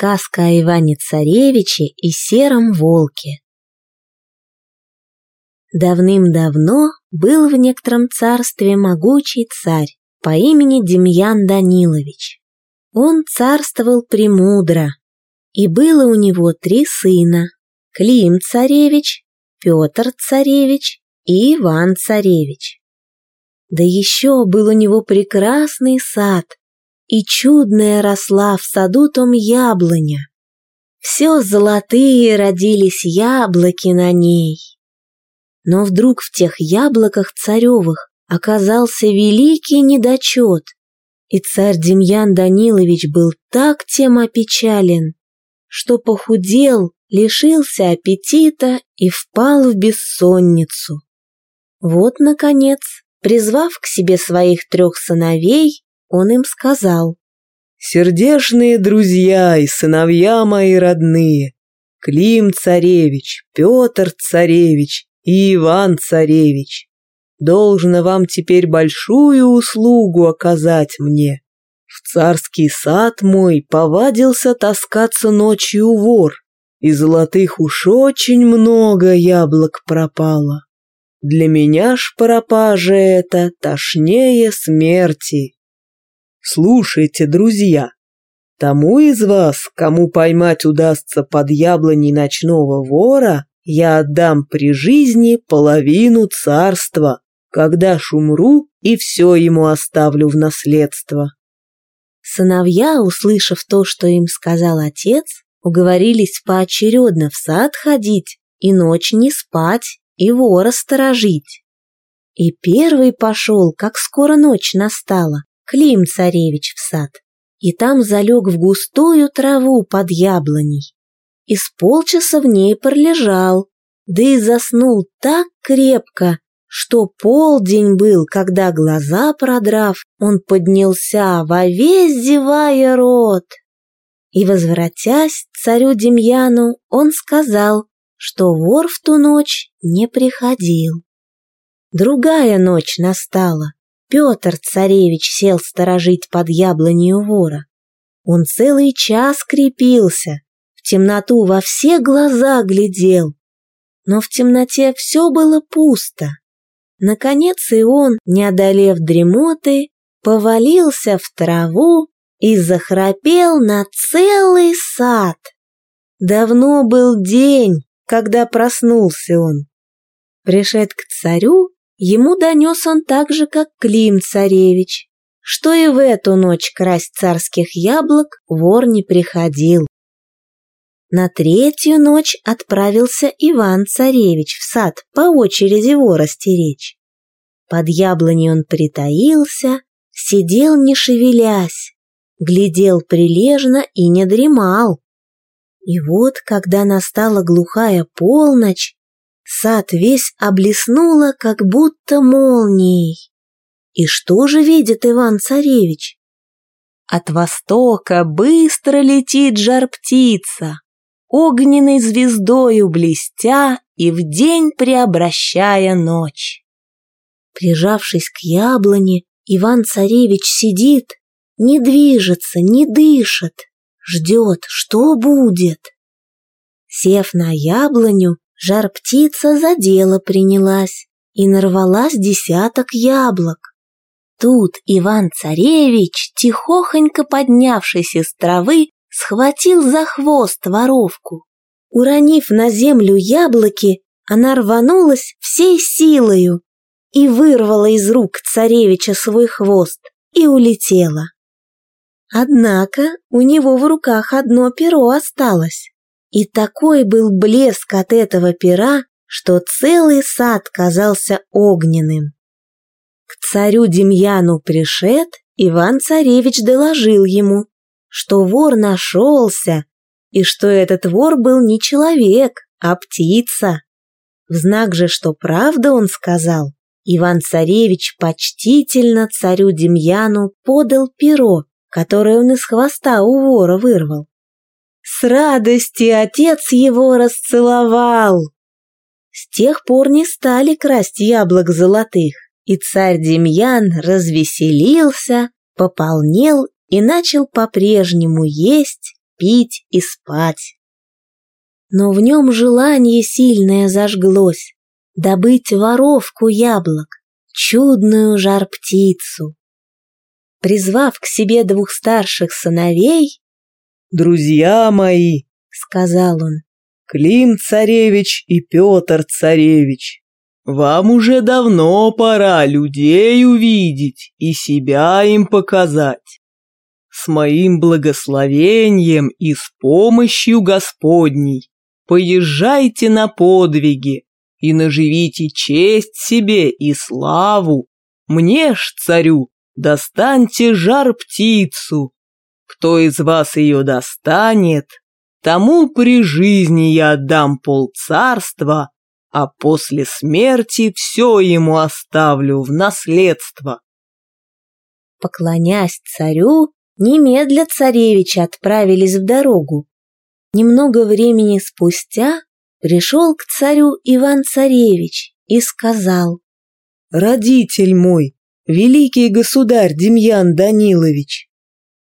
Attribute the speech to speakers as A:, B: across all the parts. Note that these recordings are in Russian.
A: сказка о Иване-Царевиче и Сером Волке. Давным-давно был в некотором царстве могучий царь по имени Демьян Данилович. Он царствовал премудро, и было у него три сына – Клим-царевич, Петр-царевич и Иван-царевич. Да еще был у него прекрасный сад, и чудная росла в саду том яблоня. Все золотые родились яблоки на ней. Но вдруг в тех яблоках царевых оказался великий недочет, и царь Демьян Данилович был так тем опечален, что похудел, лишился аппетита и впал в бессонницу. Вот, наконец, призвав к себе своих трех сыновей, он им сказал.
B: «Сердешные друзья и сыновья мои родные, Клим царевич, Петр царевич и Иван царевич, должно вам теперь большую услугу оказать мне. В царский сад мой повадился таскаться ночью вор, и золотых уж очень много яблок пропало. Для меня ж пропажа это тошнее смерти. Слушайте, друзья, тому из вас, кому поймать удастся под яблоней ночного вора, я отдам при жизни половину царства, когда шумру и все ему оставлю в наследство.
A: Сыновья, услышав то, что им сказал отец, уговорились поочередно в сад ходить и ночь не спать, и вора сторожить. И первый пошел, как скоро ночь настала, Клим-царевич в сад, и там залег в густую траву под яблоней. И с полчаса в ней пролежал, да и заснул так крепко, что полдень был, когда глаза продрав, он поднялся во весь зевая рот. И, возвратясь царю Демьяну, он сказал, что вор в ту ночь не приходил. Другая ночь настала, Петр царевич сел сторожить под яблонью вора. Он целый час крепился, в темноту во все глаза глядел. Но в темноте все было пусто. Наконец и он, не одолев дремоты, повалился в траву и захрапел на целый сад. Давно был день, когда проснулся он. Пришед к царю, Ему донес он так же, как Клим-царевич, что и в эту ночь красть царских яблок вор не приходил. На третью ночь отправился Иван-царевич в сад по очереди вора стеречь. Под яблоней он притаился, сидел не шевелясь, глядел прилежно и не дремал. И вот, когда настала глухая полночь, Сад весь облеснуло, как будто молнией. И что же видит Иван-царевич? От востока быстро летит жар-птица, огненной звездою блестя и в день преобращая ночь. Прижавшись к яблоне, Иван-царевич сидит, не движется, не дышит, ждет, что будет. Сев на яблоню, Жар-птица за дело принялась и нарвалась десяток яблок. Тут Иван-царевич, тихохонько поднявшись из травы, схватил за хвост воровку. Уронив на землю яблоки, она рванулась всей силою и вырвала из рук царевича свой хвост и улетела. Однако у него в руках одно перо осталось. И такой был блеск от этого пера, что целый сад казался огненным. К царю Демьяну пришед, Иван-царевич доложил ему, что вор нашелся, и что этот вор был не человек, а птица. В знак же, что правда он сказал, Иван-царевич почтительно царю Демьяну подал перо, которое он из хвоста у вора вырвал. С радости отец его расцеловал. С тех пор не стали красть яблок золотых, и царь Демьян развеселился, пополнел и начал по-прежнему есть, пить и спать. Но в нем желание сильное зажглось добыть воровку яблок, чудную жар-птицу. Призвав к себе двух старших сыновей,
B: «Друзья мои», — сказал он, — «Клим царевич и Петр царевич, вам уже давно пора людей увидеть и себя им показать. С моим благословением и с помощью Господней поезжайте на подвиги и наживите честь себе и славу. Мне ж, царю, достаньте жар-птицу. Кто из вас ее достанет, тому при жизни я отдам полцарства, а после смерти все ему оставлю в наследство.
A: Поклонясь царю, немедля царевича отправились в дорогу. Немного времени спустя пришел к царю Иван-царевич и сказал,
B: «Родитель мой, великий государь Демьян Данилович,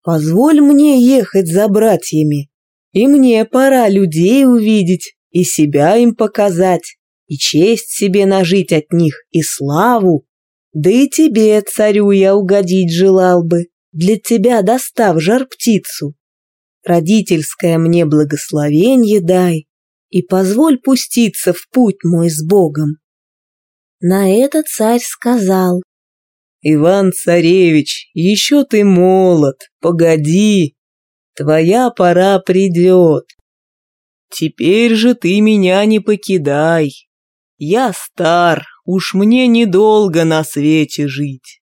B: позволь мне ехать за братьями, и мне пора людей увидеть и себя им показать и честь себе нажить от них, и славу. Да и тебе, царю, я угодить желал бы, для тебя достав жар-птицу. Родительское мне благословенье дай, и позволь пуститься в путь мой с Богом.
A: На это царь сказал,
B: «Иван-царевич, еще ты молод, погоди, твоя пора придет. Теперь же ты меня не покидай, я стар, уж мне недолго на свете жить.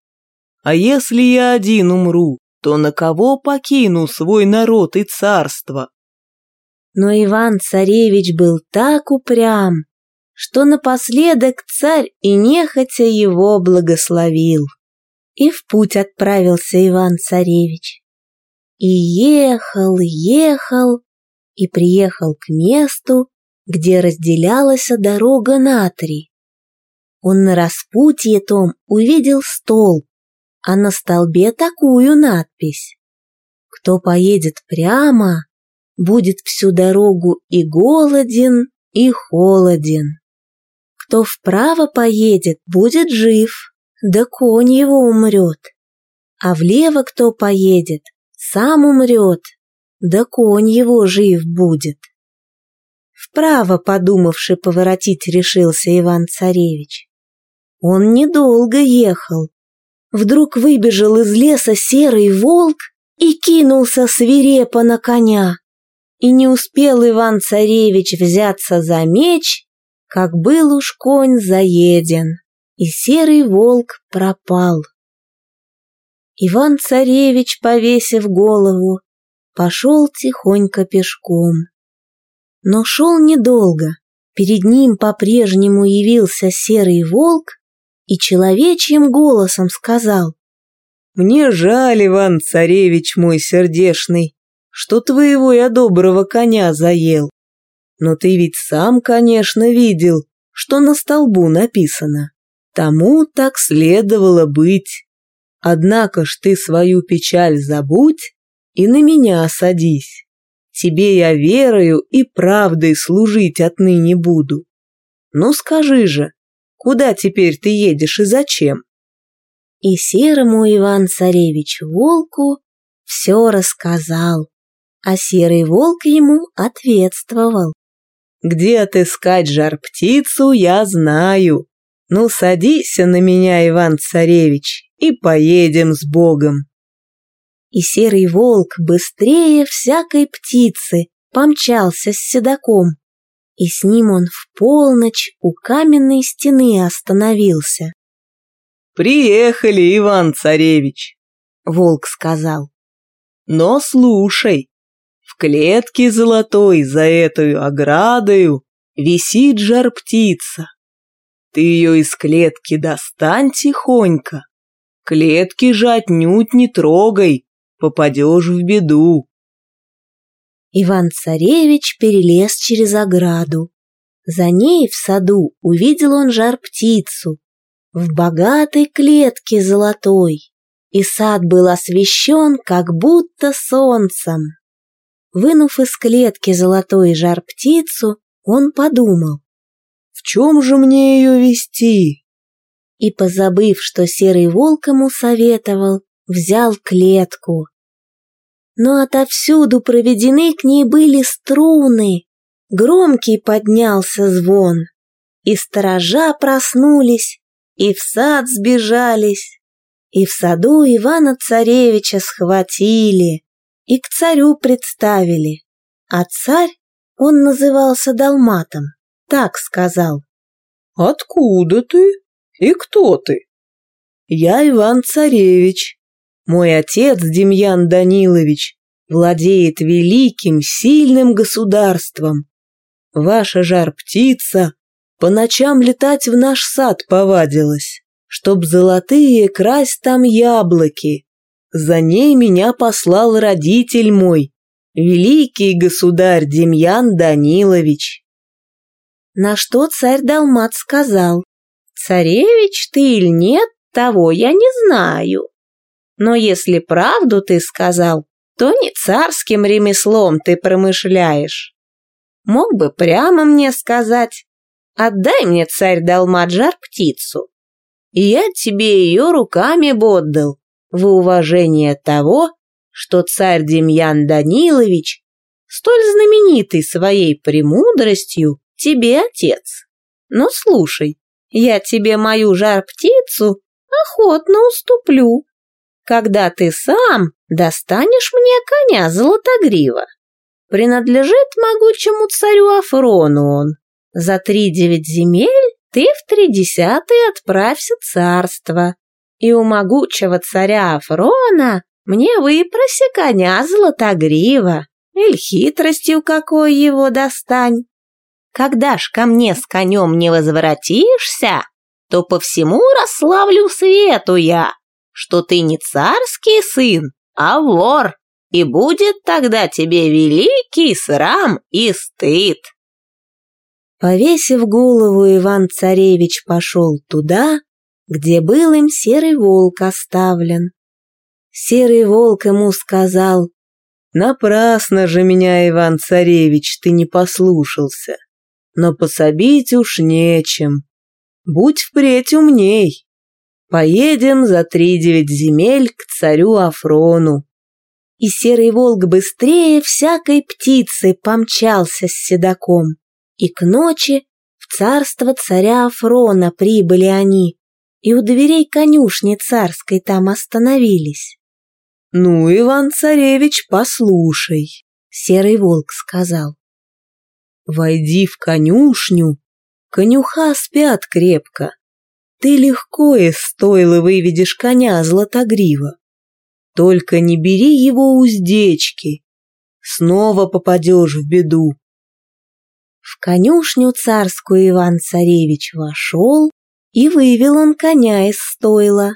B: А если я один умру, то на кого покину свой народ и царство?
A: Но Иван-царевич был так упрям, что напоследок царь и нехотя его благословил. И в путь отправился Иван-царевич. И ехал, ехал, и приехал к месту, где разделялась дорога на три. Он на распутье том увидел стол, а на столбе такую надпись. Кто поедет прямо, будет всю дорогу и голоден, и холоден. Кто вправо поедет, будет жив, да конь его умрет. А влево кто поедет, сам умрет, да конь его жив будет. Вправо, подумавши поворотить, решился Иван-царевич. Он недолго ехал. Вдруг выбежал из леса серый волк и кинулся свирепо на коня. И не успел Иван-царевич взяться за меч, как был уж конь заеден, и серый волк пропал. Иван-царевич, повесив голову, пошел тихонько пешком. Но шел недолго. Перед ним по-прежнему явился серый волк и человечьим голосом сказал
B: «Мне жаль, Иван-царевич мой сердешный, что твоего я доброго коня заел. Но ты ведь сам, конечно, видел, что на столбу написано. Тому так следовало быть. Однако ж ты свою печаль забудь и на меня садись. Тебе я верою и правдой служить отныне буду. Ну скажи же, куда теперь ты едешь и зачем?»
A: И серому Иван-царевич волку все рассказал, а серый волк ему ответствовал.
B: «Где отыскать жар-птицу, я знаю. Ну, садись на меня, Иван-царевич, и поедем с Богом»
A: и серый волк быстрее всякой птицы помчался с седаком, и с ним он в полночь у каменной стены остановился.
B: «Приехали, Иван-царевич!»
A: — волк сказал.
B: «Но слушай, в клетке золотой за эту оградою висит жар-птица. Ты ее из клетки достань тихонько, клетки же отнюдь не трогай, попадешь в беду.
A: Иван-царевич перелез через ограду. За ней в саду увидел он жар-птицу в богатой клетке золотой, и сад был освещен как будто солнцем. Вынув из клетки золотой жар-птицу, он подумал.
B: «В чем же мне ее вести?»
A: И, позабыв, что серый волк ему советовал, взял клетку. Но отовсюду проведены к ней были струны, громкий поднялся звон, и сторожа проснулись, и в сад сбежались, и в саду Ивана-царевича схватили, и к царю представили, а царь, он назывался Далматом, так сказал.
B: «Откуда ты и кто ты?» «Я Иван-царевич, мой отец Демьян Данилович владеет великим, сильным государством. Ваша жар-птица по ночам летать в наш сад повадилась, чтоб золотые красть там яблоки. За ней меня послал родитель мой, великий государь Демьян Данилович.
A: На что царь Далмат сказал, «Царевич ты или нет, того я не знаю. Но если правду ты сказал, то не царским ремеслом ты промышляешь. Мог бы прямо мне сказать, отдай мне, царь Далмаджар, птицу, и я тебе ее руками бы в уважение того, что царь Демьян Данилович, столь знаменитый своей премудростью, тебе отец. Но слушай, я тебе мою жар-птицу охотно уступлю, когда ты сам достанешь мне коня золотогрива. Принадлежит могучему царю Афрону он. За три девять земель ты в три десятые отправься царство, и у могучего царя Афрона мне выпроси коня золотогрива, или хитростью какой его достань. Когда ж ко мне с конем не возвратишься, то по всему расславлю свету я, что ты не царский сын, а вор, и будет тогда тебе великий срам и стыд. Повесив голову, Иван-царевич пошел туда, где был им серый волк оставлен. Серый волк ему сказал,
B: «Напрасно же меня, Иван-царевич, ты не послушался, но пособить уж нечем. Будь впредь умней. Поедем за три девять земель к царю Афрону».
A: И серый волк быстрее всякой птицы помчался с седаком, и к ночи в царство царя Афрона прибыли они, и у дверей конюшни царской там остановились.
B: «Ну, Иван-царевич, послушай», —
A: серый волк сказал.
B: «Войди в конюшню, конюха спят крепко, ты легко из стойла выведешь коня златогрива. Только не бери его уздечки, снова попадешь в беду.
A: В конюшню царскую Иван-царевич вошел, и вывел он коня из стойла.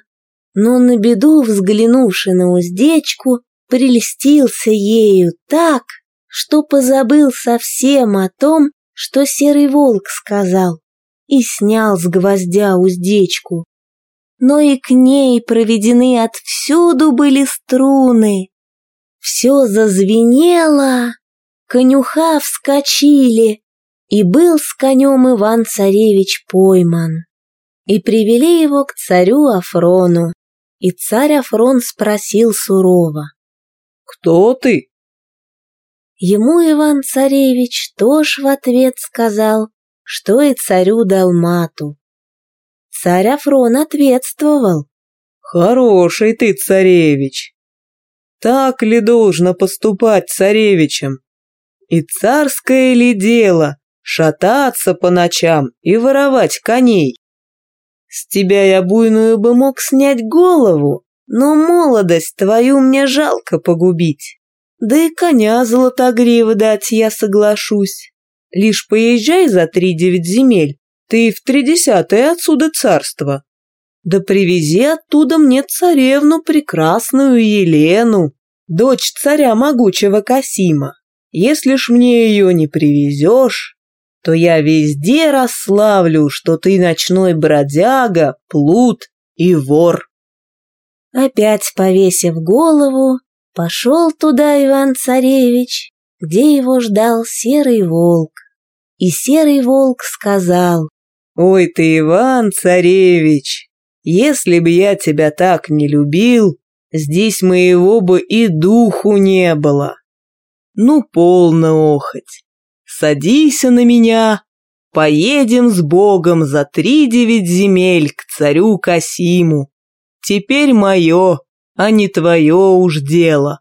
A: Но на беду, взглянувши на уздечку, прельстился ею так, что позабыл совсем о том, что серый волк сказал и снял с гвоздя уздечку. Но и к ней проведены отвсюду были струны. Все зазвенело, конюха вскочили, и был с конем Иван-царевич пойман. И привели его к царю Афрону, и царь Афрон спросил сурово.
B: «Кто ты?»
A: Ему Иван-царевич тоже в ответ сказал, что и царю Далмату. Царь Афрон ответствовал.
B: «Хороший ты, царевич! Так ли должно поступать царевичем? И царское ли дело шататься по ночам и воровать коней? С тебя я буйную бы мог снять голову, но молодость твою мне жалко погубить. Да и коня золотогрива дать я соглашусь. Лишь поезжай за три девять земель, ты в тридесятое отсюда царство. Да привези оттуда мне царевну прекрасную Елену, дочь царя могучего Касима. Если ж мне ее не привезешь, то я везде расславлю, что ты ночной бродяга, плут и вор.
A: Опять повесив голову, пошел туда Иван-царевич где его ждал серый волк. И серый волк сказал,
B: «Ой ты, Иван, царевич, если бы я тебя так не любил, здесь моего бы и духу не было. Ну, полно охоть. Садись на меня, поедем с Богом за три девять земель к царю Касиму. Теперь мое, а не твое уж дело.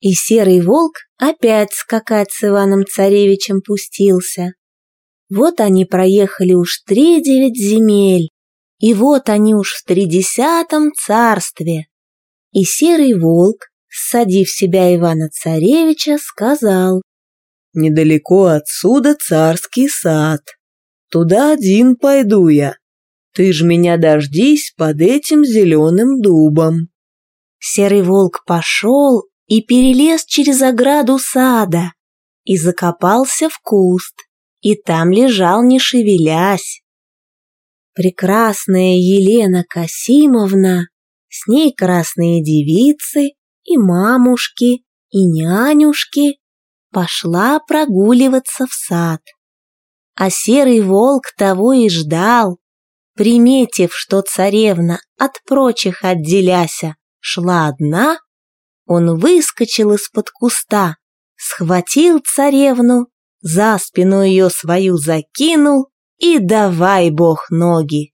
A: И серый волк опять скакать с Иваном-царевичем пустился. Вот они проехали уж три девять земель, и вот они уж в тридесятом царстве. И серый волк, садив себя Ивана-царевича, сказал,
B: «Недалеко отсюда царский сад. Туда один пойду я. Ты ж меня дождись под этим зеленым дубом».
A: Серый волк пошел и перелез через ограду сада и закопался в куст, и там лежал, не шевелясь. Прекрасная Елена Касимовна, с ней красные девицы и мамушки, и нянюшки, пошла прогуливаться в сад. А серый волк того и ждал, приметив, что царевна от прочих отделяся шла одна, он выскочил из-под куста, схватил царевну, за спину ее свою закинул и давай бог ноги.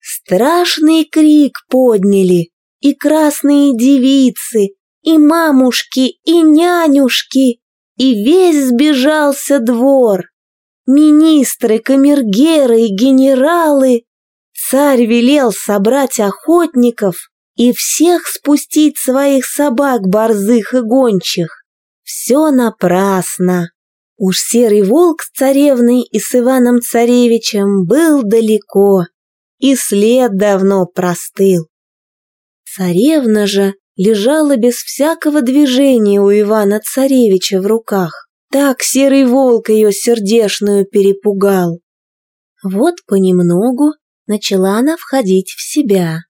A: Страшный крик подняли и красные девицы, и мамушки, и нянюшки, и весь сбежался двор. Министры, камергеры и генералы. Царь велел собрать охотников и всех спустить своих собак борзых и гончих. Все напрасно. Уж серый волк с царевной и с Иваном-царевичем был далеко, и след давно простыл. Царевна же лежала без всякого движения у Ивана-царевича в руках. Так серый волк ее сердешную перепугал. Вот понемногу начала она входить в себя.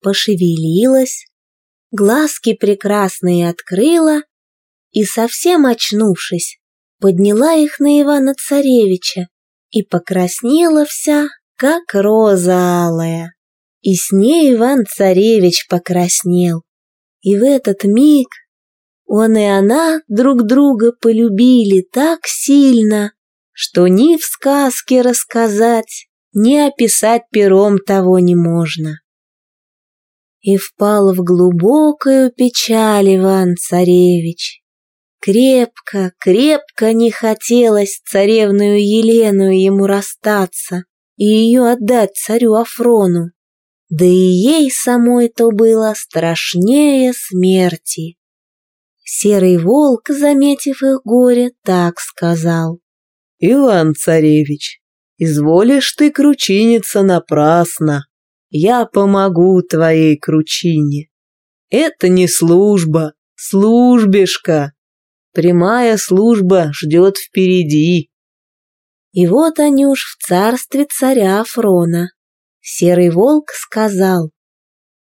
A: Пошевелилась, глазки прекрасные открыла и, совсем очнувшись, подняла их на Ивана-царевича и покраснела вся, как роза алая. И с ней Иван-царевич покраснел. И в этот миг он и она друг друга полюбили так сильно, что ни в сказке рассказать, ни описать пером того не можно. И впал в глубокую печаль Иван-царевич, Крепко, крепко не хотелось царевную Елену ему расстаться и ее отдать царю Афрону. Да и ей самой то было страшнее смерти. Серый волк, заметив их горе, так сказал.
B: «Иван-царевич, изволишь ты кручиниться напрасно. Я помогу твоей кручине. Это не служба, службишка прямая служба ждет впереди.
A: И вот они уж в царстве царя Афрона. Серый волк сказал.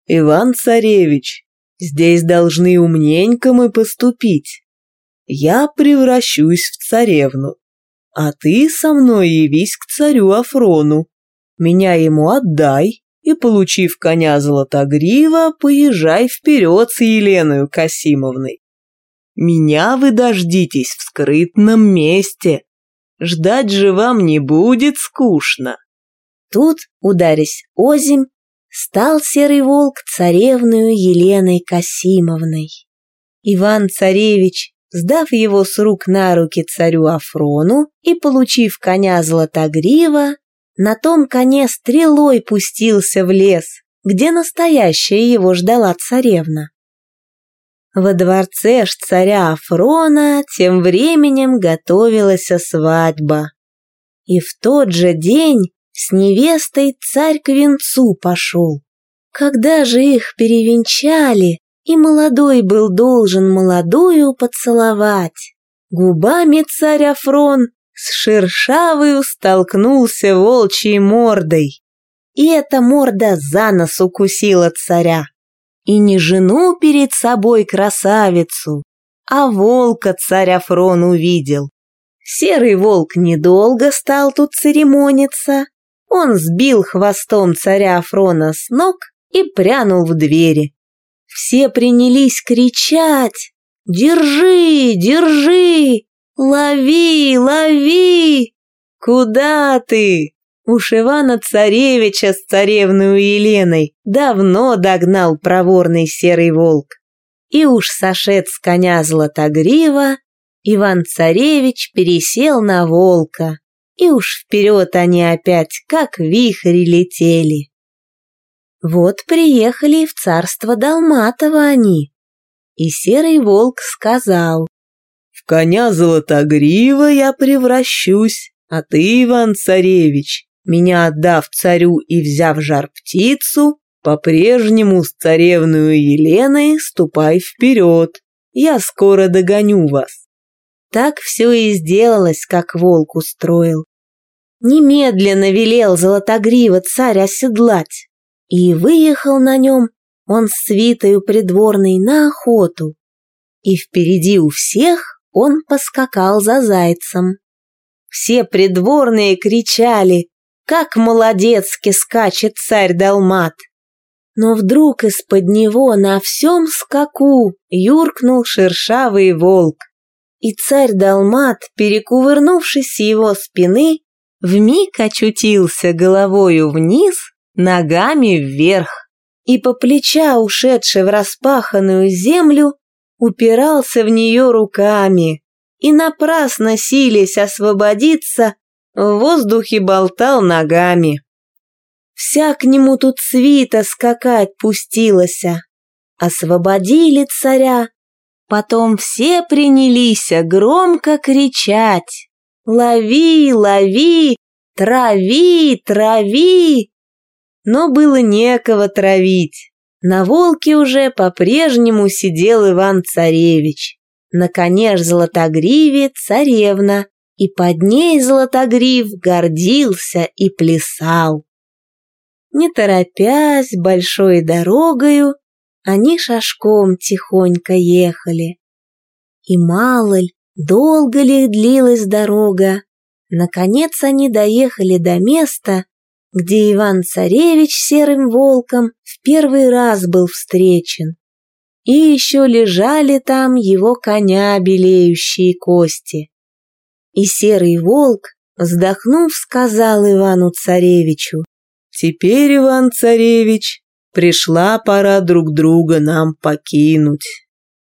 B: «Иван-царевич, здесь должны умненько мы поступить. Я превращусь в царевну, а ты со мной явись к царю Афрону. Меня ему отдай, и, получив коня Золотогрива, поезжай вперед с Еленою Касимовной. Меня вы дождитесь в скрытном месте. Ждать же вам не будет скучно.
A: Тут, ударясь озимь, стал серый волк царевную Еленой Касимовной. Иван-царевич, сдав его с рук на руки царю Афрону и получив коня Златогрива, на том коне стрелой пустился в лес, где настоящая его ждала царевна. Во дворце ж царя Афрона тем временем готовилась свадьба. И в тот же день с невестой царь к венцу пошел. Когда же их перевенчали, и молодой был должен молодую поцеловать, губами царь Афрон с шершавою столкнулся волчьей мордой. И эта морда за нос укусила царя и не жену перед собой красавицу, а волка царь Афрон увидел. Серый волк недолго стал тут церемониться. Он сбил хвостом царя Афрона с ног и прянул в двери. Все принялись кричать «Держи, держи! Лови, лови! Куда ты?» Уж Ивана-царевича с царевной Еленой давно догнал проворный серый волк. И уж сошед с коня Златогрива, Иван-царевич пересел на волка, и уж вперед они опять, как вихри, летели. Вот приехали в царство Далматова они, и серый волк сказал,
B: «В коня Златогрива я превращусь, а ты, Иван-царевич, меня отдав царю и взяв жар-птицу, по-прежнему с царевную Еленой ступай вперед, я скоро догоню вас.
A: Так все и сделалось, как волк устроил. Немедленно велел Золотогрива царь оседлать, и выехал на нем он с свитою придворной на охоту. И впереди у всех он поскакал за зайцем. Все придворные кричали как молодецки скачет царь Далмат. Но вдруг из-под него на всем скаку юркнул шершавый волк. И царь Далмат, перекувырнувшись с его спины, вмиг очутился головою вниз, ногами вверх. И по плеча, ушедший в распаханную землю, упирался в нее руками и напрасно сились освободиться в воздухе болтал ногами. Вся к нему тут свита скакать пустилася. Освободили царя, потом все принялись громко кричать «Лови, лови, трави, трави!» Но было некого травить. На волке уже по-прежнему сидел Иван-царевич. На коне ж золотогриве царевна, и под ней Златогрив гордился и плясал. Не торопясь большой дорогою, они шашком тихонько ехали. И мало ли, долго ли длилась дорога, наконец они доехали до места, где Иван-царевич серым волком в первый раз был встречен. И еще лежали там его коня белеющие кости. И серый волк, вздохнув, сказал Ивану-царевичу,
B: «Теперь, Иван-царевич, пришла пора друг друга нам покинуть.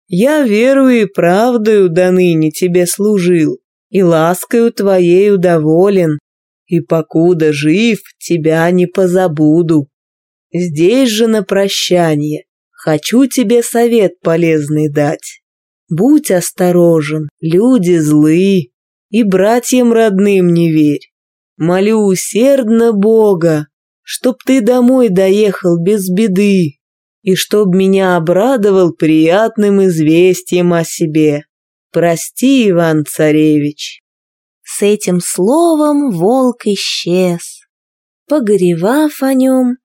B: Я верою и правдою до ныне тебе служил, и ласкою твоей удоволен, и покуда жив, тебя не позабуду. Здесь же на прощание хочу тебе совет полезный дать. Будь осторожен, люди злые, и братьям родным не верь. Молю усердно Бога, чтоб ты домой доехал без беды, и чтоб меня обрадовал приятным известием о себе. Прости, Иван-царевич».
A: С этим словом волк исчез. Погоревав о нем,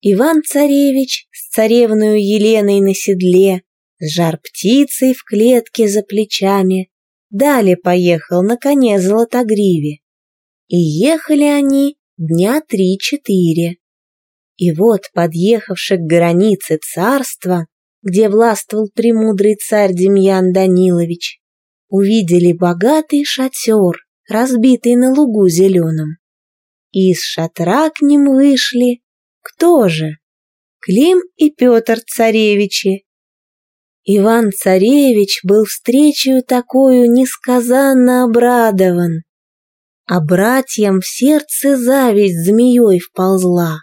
A: Иван-царевич с царевную Еленой на седле, с жар-птицей в клетке за плечами, Далее поехал на коне Золотогриве. И ехали они дня три-четыре. И вот, подъехавши к границе царства, где властвовал премудрый царь Демьян Данилович, увидели богатый шатер, разбитый на лугу зеленом. Из шатра к ним вышли кто же? Клим и Петр царевичи, Иван-царевич был встречью такую несказанно обрадован, а братьям в сердце зависть змеей вползла,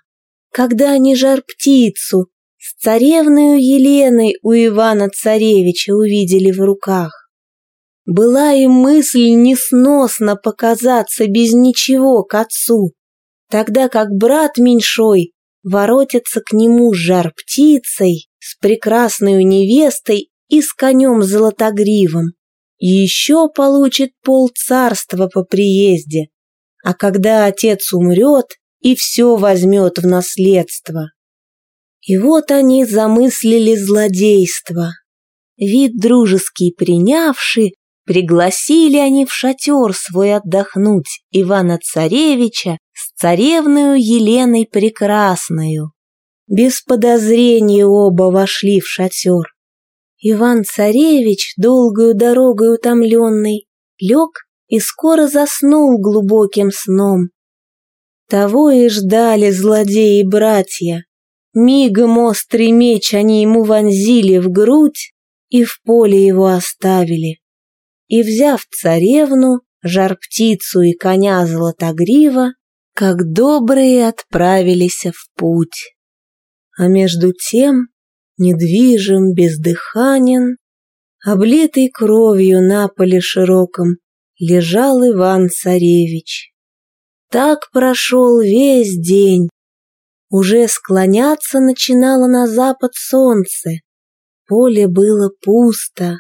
A: когда они жар-птицу с царевною Еленой у Ивана-царевича увидели в руках. Была им мысль несносно показаться без ничего к отцу, тогда как брат меньшой воротится к нему с жар-птицей, с прекрасной невестой и с конем золотогривым. И еще получит пол царства по приезде. А когда отец умрет, и все возьмет в наследство. И вот они замыслили злодейство. вид дружеский принявши, пригласили они в шатер свой отдохнуть Ивана-Царевича с царевною Еленой Прекрасною. Без подозрения оба вошли в шатер. Иван-Царевич, долгою дорогой утомленный, лег и скоро заснул глубоким сном. Того и ждали злодеи-братья. Мигом острый меч они ему вонзили в грудь и в поле его оставили. И, взяв царевну, жар-птицу и коня золотогрива, как добрые отправились в путь. А между тем, недвижим, бездыханен, облитый кровью на поле широком, лежал Иван-царевич. Так прошел весь день. Уже склоняться начинало на запад солнце. Поле было пусто.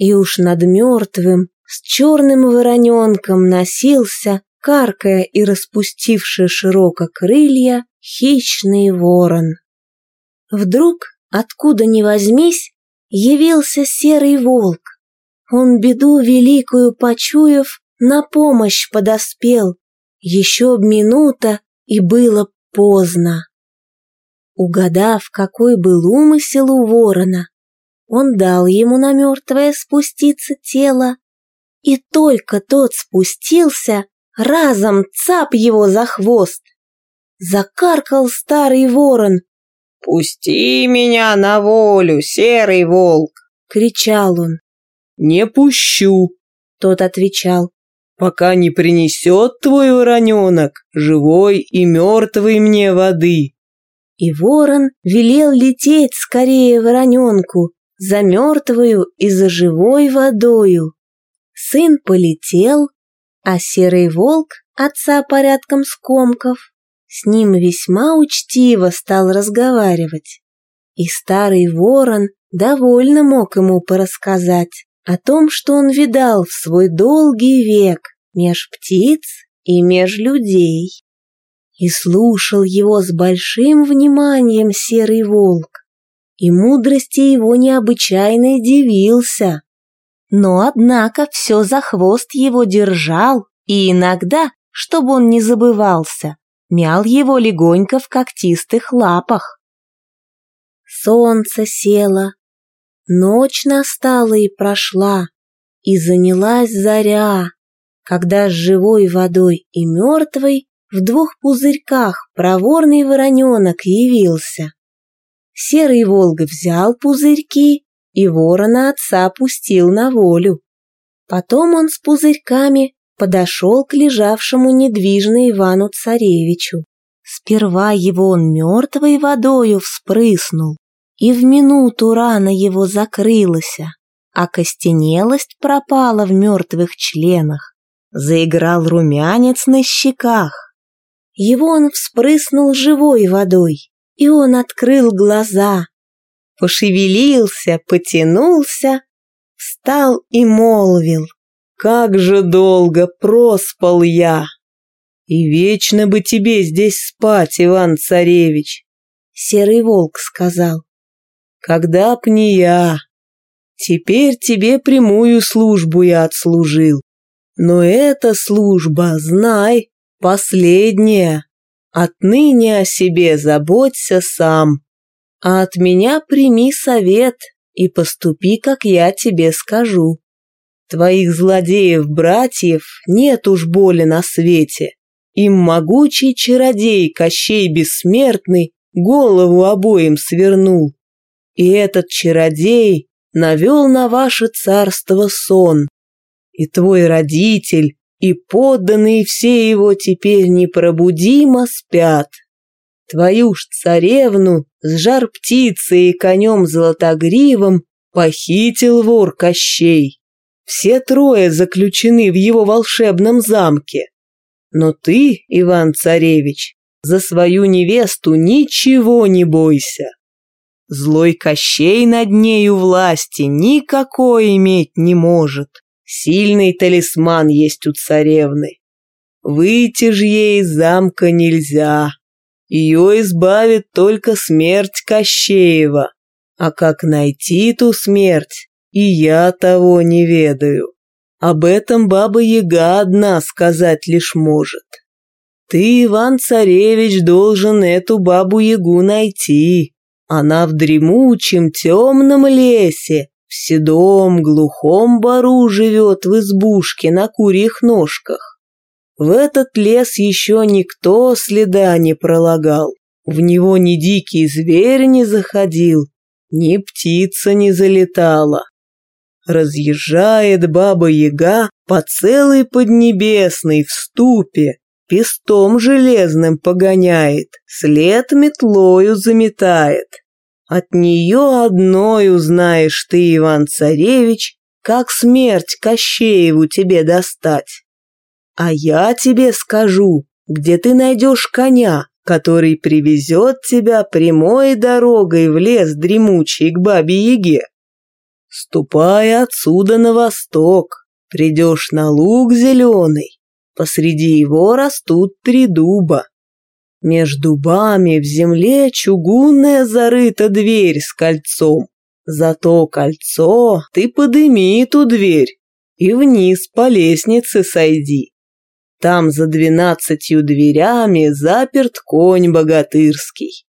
A: И уж над мертвым с черным вороненком носился, каркая и распустивший широко крылья, хищный ворон. Вдруг, откуда ни возьмись, явился серый волк. Он беду великую почуяв, на помощь подоспел. Еще б минута, и было поздно. Угадав, какой был умысел у ворона, он дал ему на мертвое спуститься тело, и только тот спустился, разом цап его за хвост. Закаркал старый ворон.
B: «Пусти меня на волю, серый волк!» — кричал он. «Не пущу!» — тот отвечал. «Пока не принесет твой вороненок живой и мертвый мне воды!»
A: И ворон велел лететь скорее вороненку за мертвую и за живой водою. Сын полетел, а серый волк, отца порядком скомков, с ним весьма учтиво стал разговаривать. И старый ворон довольно мог ему порассказать о том, что он видал в свой долгий век меж птиц и меж людей. И слушал его с большим вниманием серый волк, и мудрости его необычайно дивился. Но, однако, все за хвост его держал, и иногда, чтобы он не забывался, мял его легонько в когтистых лапах. Солнце село, Ночь настала и прошла, и занялась заря, когда с живой водой и мертвой в двух пузырьках проворный вороненок явился. Серый волк взял пузырьки и ворона отца пустил на волю. Потом он с пузырьками подошел к лежавшему недвижно Ивану-царевичу. Сперва его он мертвой водою вспрыснул, и в минуту рана его закрылась, а костенелость пропала в мертвых членах. Заиграл румянец на щеках. Его он вспрыснул живой водой, и он открыл глаза. Пошевелился, потянулся, встал и молвил. «Как же долго проспал я!» «И вечно бы тебе здесь спать, Иван-царевич!» Серый волк сказал когда б не я. Теперь тебе прямую службу я отслужил. Но эта служба, знай, последняя. Отныне о себе заботься сам. А от меня прими совет и поступи, как я тебе скажу. Твоих злодеев-братьев нет уж боли на свете. Им могучий чародей Кощей Бессмертный голову обоим свернул. И этот чародей навел на ваше царство сон. И твой родитель, и подданные все его теперь непробудимо спят. Твою ж царевну с жар птицей и конем золотогривом похитил вор Кощей. Все трое заключены в его волшебном замке. Но ты, Иван-царевич, за свою невесту ничего не бойся. Злой Кощей над нею власти никакой иметь не может. Сильный талисман есть у царевны. Выйти ж ей из замка нельзя. Ее избавит только смерть Кощеева.
B: А как найти ту смерть, и я того не ведаю. Об этом баба Яга одна сказать лишь может. Ты, Иван-царевич, должен эту бабу-ягу найти. Она в дремучем темном лесе, в седом глухом бару живет в избушке на курьих ножках. В этот лес еще никто следа не пролагал, в него ни дикий зверь не заходил, ни птица не залетала. Разъезжает баба-яга по целой Поднебесной в ступе, пестом железным погоняет, след метлою заметает. От нее одной узнаешь ты, Иван-царевич, как смерть Кощееву тебе достать. А я тебе скажу, где ты найдешь коня, который привезет тебя прямой дорогой в лес дремучий к бабе-яге. Ступай отсюда на восток, придешь на луг зеленый, Посреди его растут три дуба. Меж дубами в земле чугунная зарыта дверь с кольцом. Зато кольцо ты подыми эту дверь и вниз по лестнице сойди. Там за двенадцатью дверями заперт конь богатырский.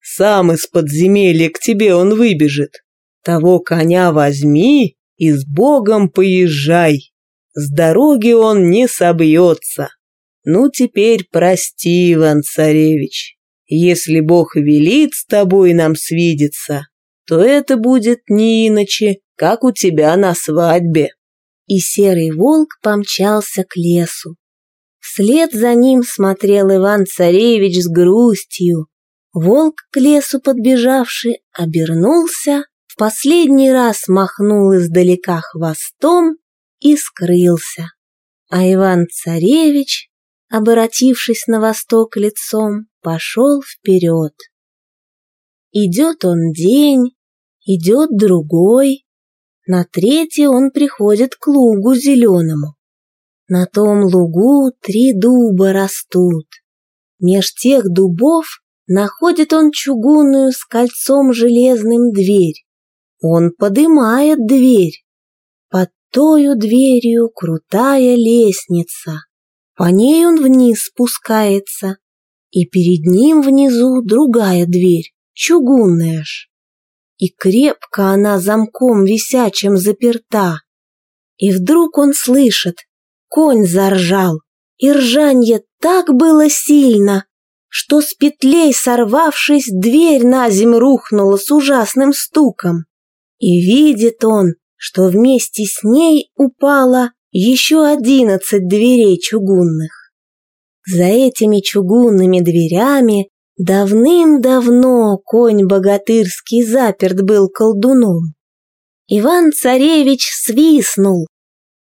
B: Сам из подземелья к тебе он выбежит. Того коня возьми и с Богом поезжай. С дороги он не собьется. Ну, теперь прости, Иван-царевич. Если Бог велит с тобой нам свидеться, то это будет не иначе, как у тебя на свадьбе.
A: И серый волк помчался к лесу. Вслед за ним смотрел Иван-царевич с грустью. Волк к лесу подбежавший обернулся, в последний раз махнул издалека хвостом и скрылся. А Иван-царевич, оборотившись на восток лицом, пошел вперед. Идет он день, идет другой, на третий он приходит к лугу зеленому. На том лугу три дуба растут. Меж тех дубов находит он чугунную с кольцом железным дверь. Он подымает дверь. Под тою дверью крутая лестница. По ней он вниз спускается, и перед ним внизу другая дверь, чугунная ж. И крепко она замком висячим заперта. И вдруг он слышит, конь заржал, и ржанье так было сильно, что с петлей сорвавшись, дверь на земь рухнула с ужасным стуком. И видит он, что вместе с ней упало еще одиннадцать дверей чугунных. За этими чугунными дверями давным-давно конь богатырский заперт был колдуном. Иван-царевич свистнул.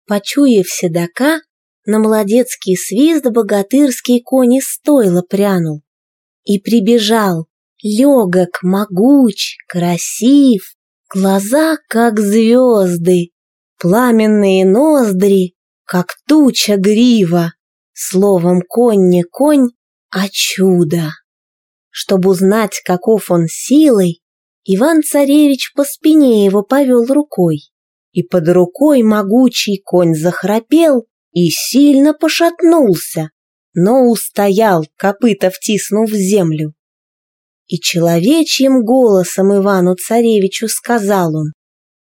A: Почуяв седока, на молодецкий свист богатырский конь из стойла прянул. И прибежал, легок, могуч, красив, Глаза, как звезды, пламенные ноздри, как туча грива. Словом, конь не конь, а чудо. Чтобы узнать, каков он силой, Иван-царевич по спине его повел рукой, и под рукой могучий конь захрапел и сильно пошатнулся, но устоял, копыта втиснув в землю. И человечьим голосом Ивану-царевичу сказал он,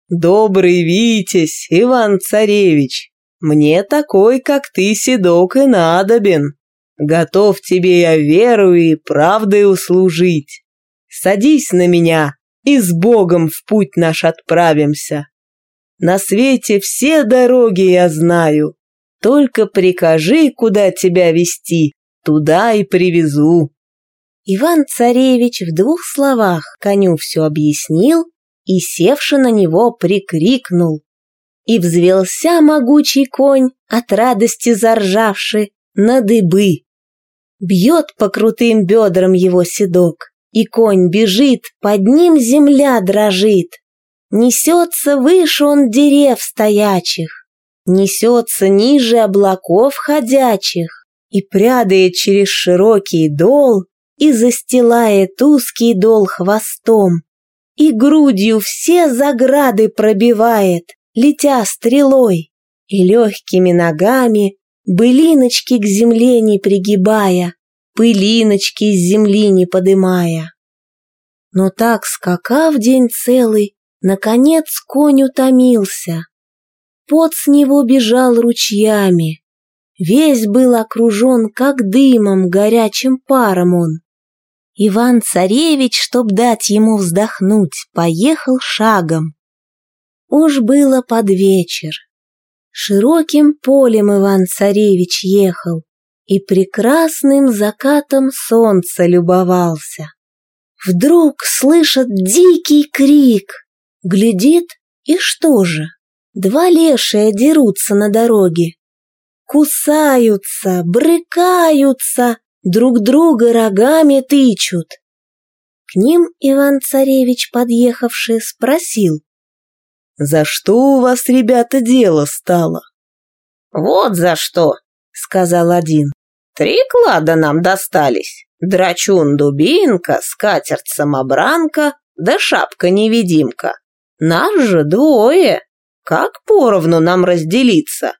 A: «Добрый Витязь, Иван-царевич, мне такой, как ты, седок и надобен. Готов тебе я веру и правдой услужить. Садись на меня, и с Богом в путь наш отправимся. На свете все дороги я знаю, только прикажи, куда тебя вести, туда и привезу. Иван-царевич в двух словах коню все объяснил и, севши на него, прикрикнул. И взвелся могучий конь, от радости заржавший, на дыбы. Бьет по крутым бедрам его седок, и конь бежит, под ним земля дрожит. Несется выше он дерев стоячих, несется ниже облаков ходячих, и прядает через широкий дол, и застилает узкий дол хвостом. И грудью все заграды пробивает, летя стрелой, и легкими ногами, былиночки к земле не пригибая, пылиночки с земли не подымая. Но так, скакав день целый, наконец конь утомился. Пот с него бежал ручьями. Весь был окружен, как дымом, горячим паром он. Иван-царевич, чтоб дать ему вздохнуть, поехал шагом. Уж было под вечер. Широким полем Иван-царевич ехал и прекрасным закатом солнца любовался. Вдруг слышит дикий крик, глядит, и что же? Два лешия дерутся на дороге. Кусаются, брыкаются, друг друга рогами тычут. К ним Иван-царевич, подъехавший, спросил.
B: «За что у вас, ребята, дело стало?»
C: «Вот за что», — сказал один. «Три клада нам достались. Драчун-дубинка, скатерть-самобранка да шапка-невидимка. Нас же двое. Как поровну нам разделиться?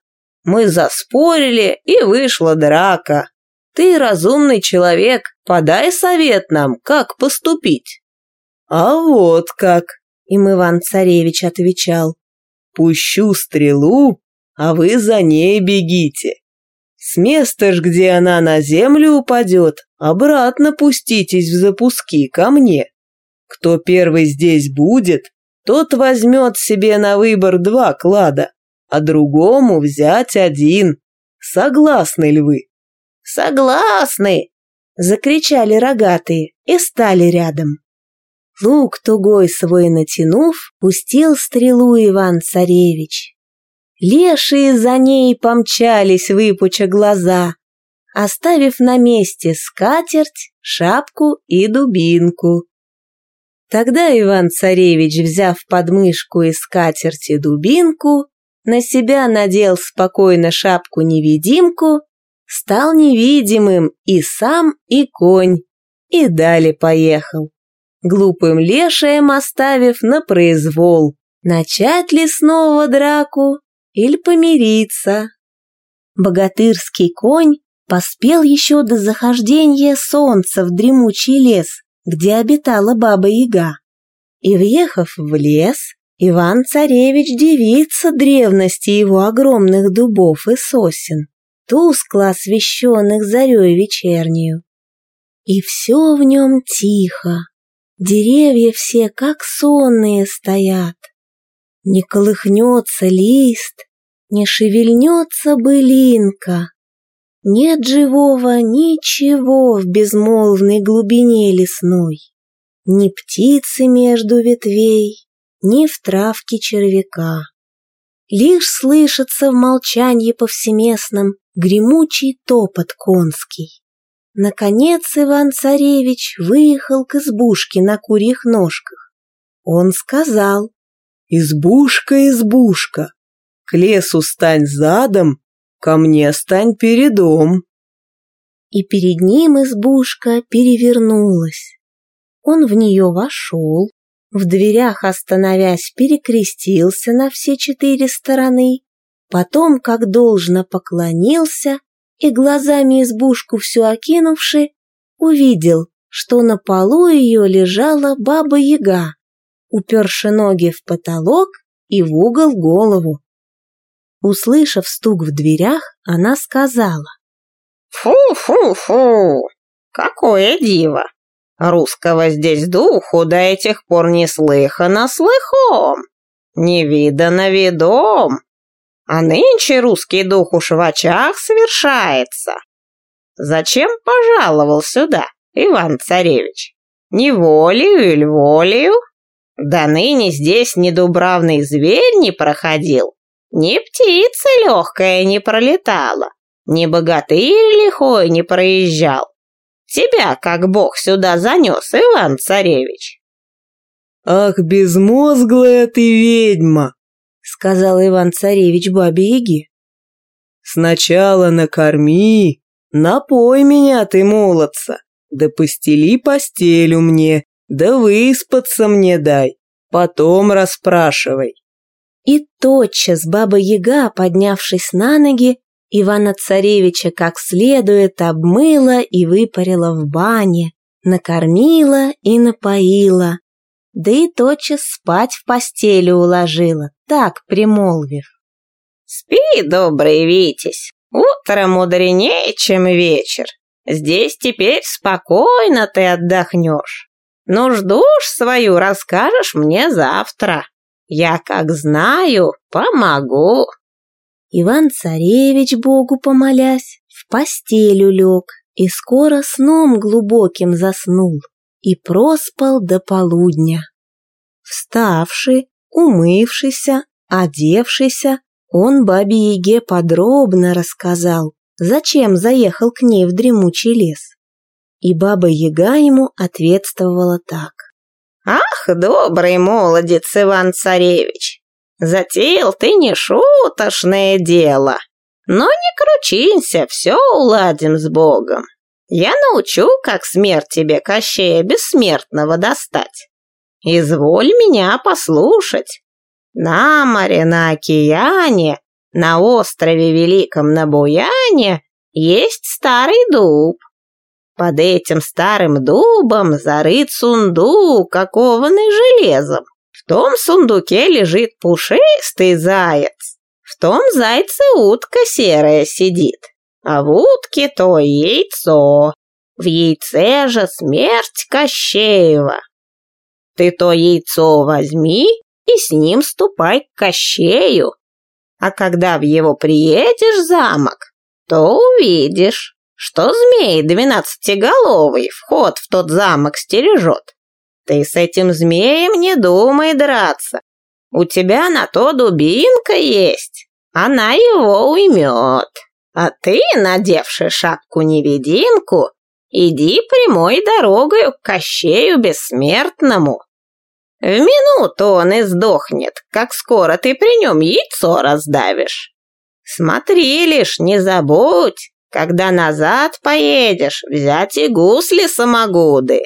C: Мы заспорили, и вышла драка. Ты разумный человек, подай совет нам, как поступить.
B: А вот как,
A: им Иван-царевич отвечал.
B: Пущу стрелу, а вы за ней бегите. С места ж, где она на землю упадет, обратно пуститесь в запуски ко мне. Кто первый здесь будет, тот возьмет себе на выбор два клада, а другому взять один. Согласны ли вы?
C: «Согласны!»
A: — закричали рогатые и стали рядом. Лук тугой свой натянув, пустил стрелу Иван-царевич. Лешие за ней помчались, выпуча глаза, оставив на месте скатерть, шапку и дубинку. Тогда Иван-царевич, взяв подмышку и скатерть и дубинку, на себя надел спокойно шапку-невидимку стал невидимым и сам, и конь, и далее поехал. Глупым лешаем оставив на произвол, начать ли снова драку или помириться. Богатырский конь поспел еще до захождения солнца в дремучий лес, где обитала Баба-Яга. И, въехав в лес, Иван-царевич дивится древности его огромных дубов и сосен тускло освещенных зарей вечернюю. И все в нем тихо, деревья все как сонные стоят. Не колыхнется лист, не шевельнется былинка. Нет живого ничего в безмолвной глубине лесной. Ни птицы между ветвей, ни в травке червяка. Лишь слышится в молчании повсеместном гремучий топот конский. Наконец Иван-царевич выехал к избушке на курьих ножках. Он сказал,
B: «Избушка, избушка, к лесу стань задом, ко мне стань передом».
A: И перед ним избушка перевернулась. Он в нее вошел, в дверях остановясь, перекрестился на все четыре стороны Потом, как должно, поклонился и глазами избушку всю окинувши, увидел, что на полу ее лежала баба-яга, уперши ноги в потолок и в угол голову. Услышав стук в дверях, она сказала.
C: «Фу-фу-фу! Какое диво! Русского здесь духу до этих пор не слыхано слыхом, не видано видом. А нынче русский дух уж в очах совершается. Зачем пожаловал сюда, Иван-царевич? Не волею или волею? Да ныне здесь ни дубравный зверь не проходил, ни птица легкая не пролетала, ни богатырь лихой не проезжал. Тебя, как бог, сюда занес, Иван-царевич.
B: Ах, безмозглая ты ведьма!
A: сказал Иван-царевич бабе-яге.
B: «Сначала накорми, напой меня ты, молодца, да постели постелю мне, Да выспаться мне дай, потом расспрашивай.
A: И тотчас баба-яга, поднявшись на ноги, Ивана-царевича как следует обмыла и выпарила в бане, накормила и напоила, да и тотчас спать в постели уложила, так примолвив.
C: «Спи, добрый Витязь, утро мудренее, чем вечер. Здесь теперь спокойно ты отдохнешь. Нужду ж свою расскажешь мне завтра. Я, как знаю, помогу».
A: Иван-царевич Богу помолясь, в постелю лег и скоро сном глубоким заснул и проспал до полудня. Вставший, умывшийся, одевшийся, он бабе-яге подробно рассказал, зачем заехал к ней в дремучий лес. И баба-яга ему ответствовала так.
C: «Ах, добрый молодец Иван-царевич, затеял ты не шуточное дело, но не кручинься, все уладим с Богом. Я научу, как смерть тебе Кощея Бессмертного достать. Изволь меня послушать. На море, на океане, на острове Великом на Буяне есть старый дуб. Под этим старым дубом зарыт сундук, окованный железом. В том сундуке лежит пушистый заяц. В том зайце утка серая сидит, а в утке то яйцо. В яйце же смерть Кощеева. Ты то яйцо возьми и с ним ступай к Кощею. А когда в его приедешь замок, то увидишь, что змей двенадцатиголовый вход в тот замок стережет. Ты с этим змеем не думай драться. У тебя на то дубинка есть, она его уймет. А ты, надевший шапку-невидимку, иди прямой дорогой к Кощею Бессмертному. В минуту он и сдохнет, как скоро ты при нем яйцо раздавишь. Смотри лишь, не забудь, когда назад поедешь, взять и гусли самогуды.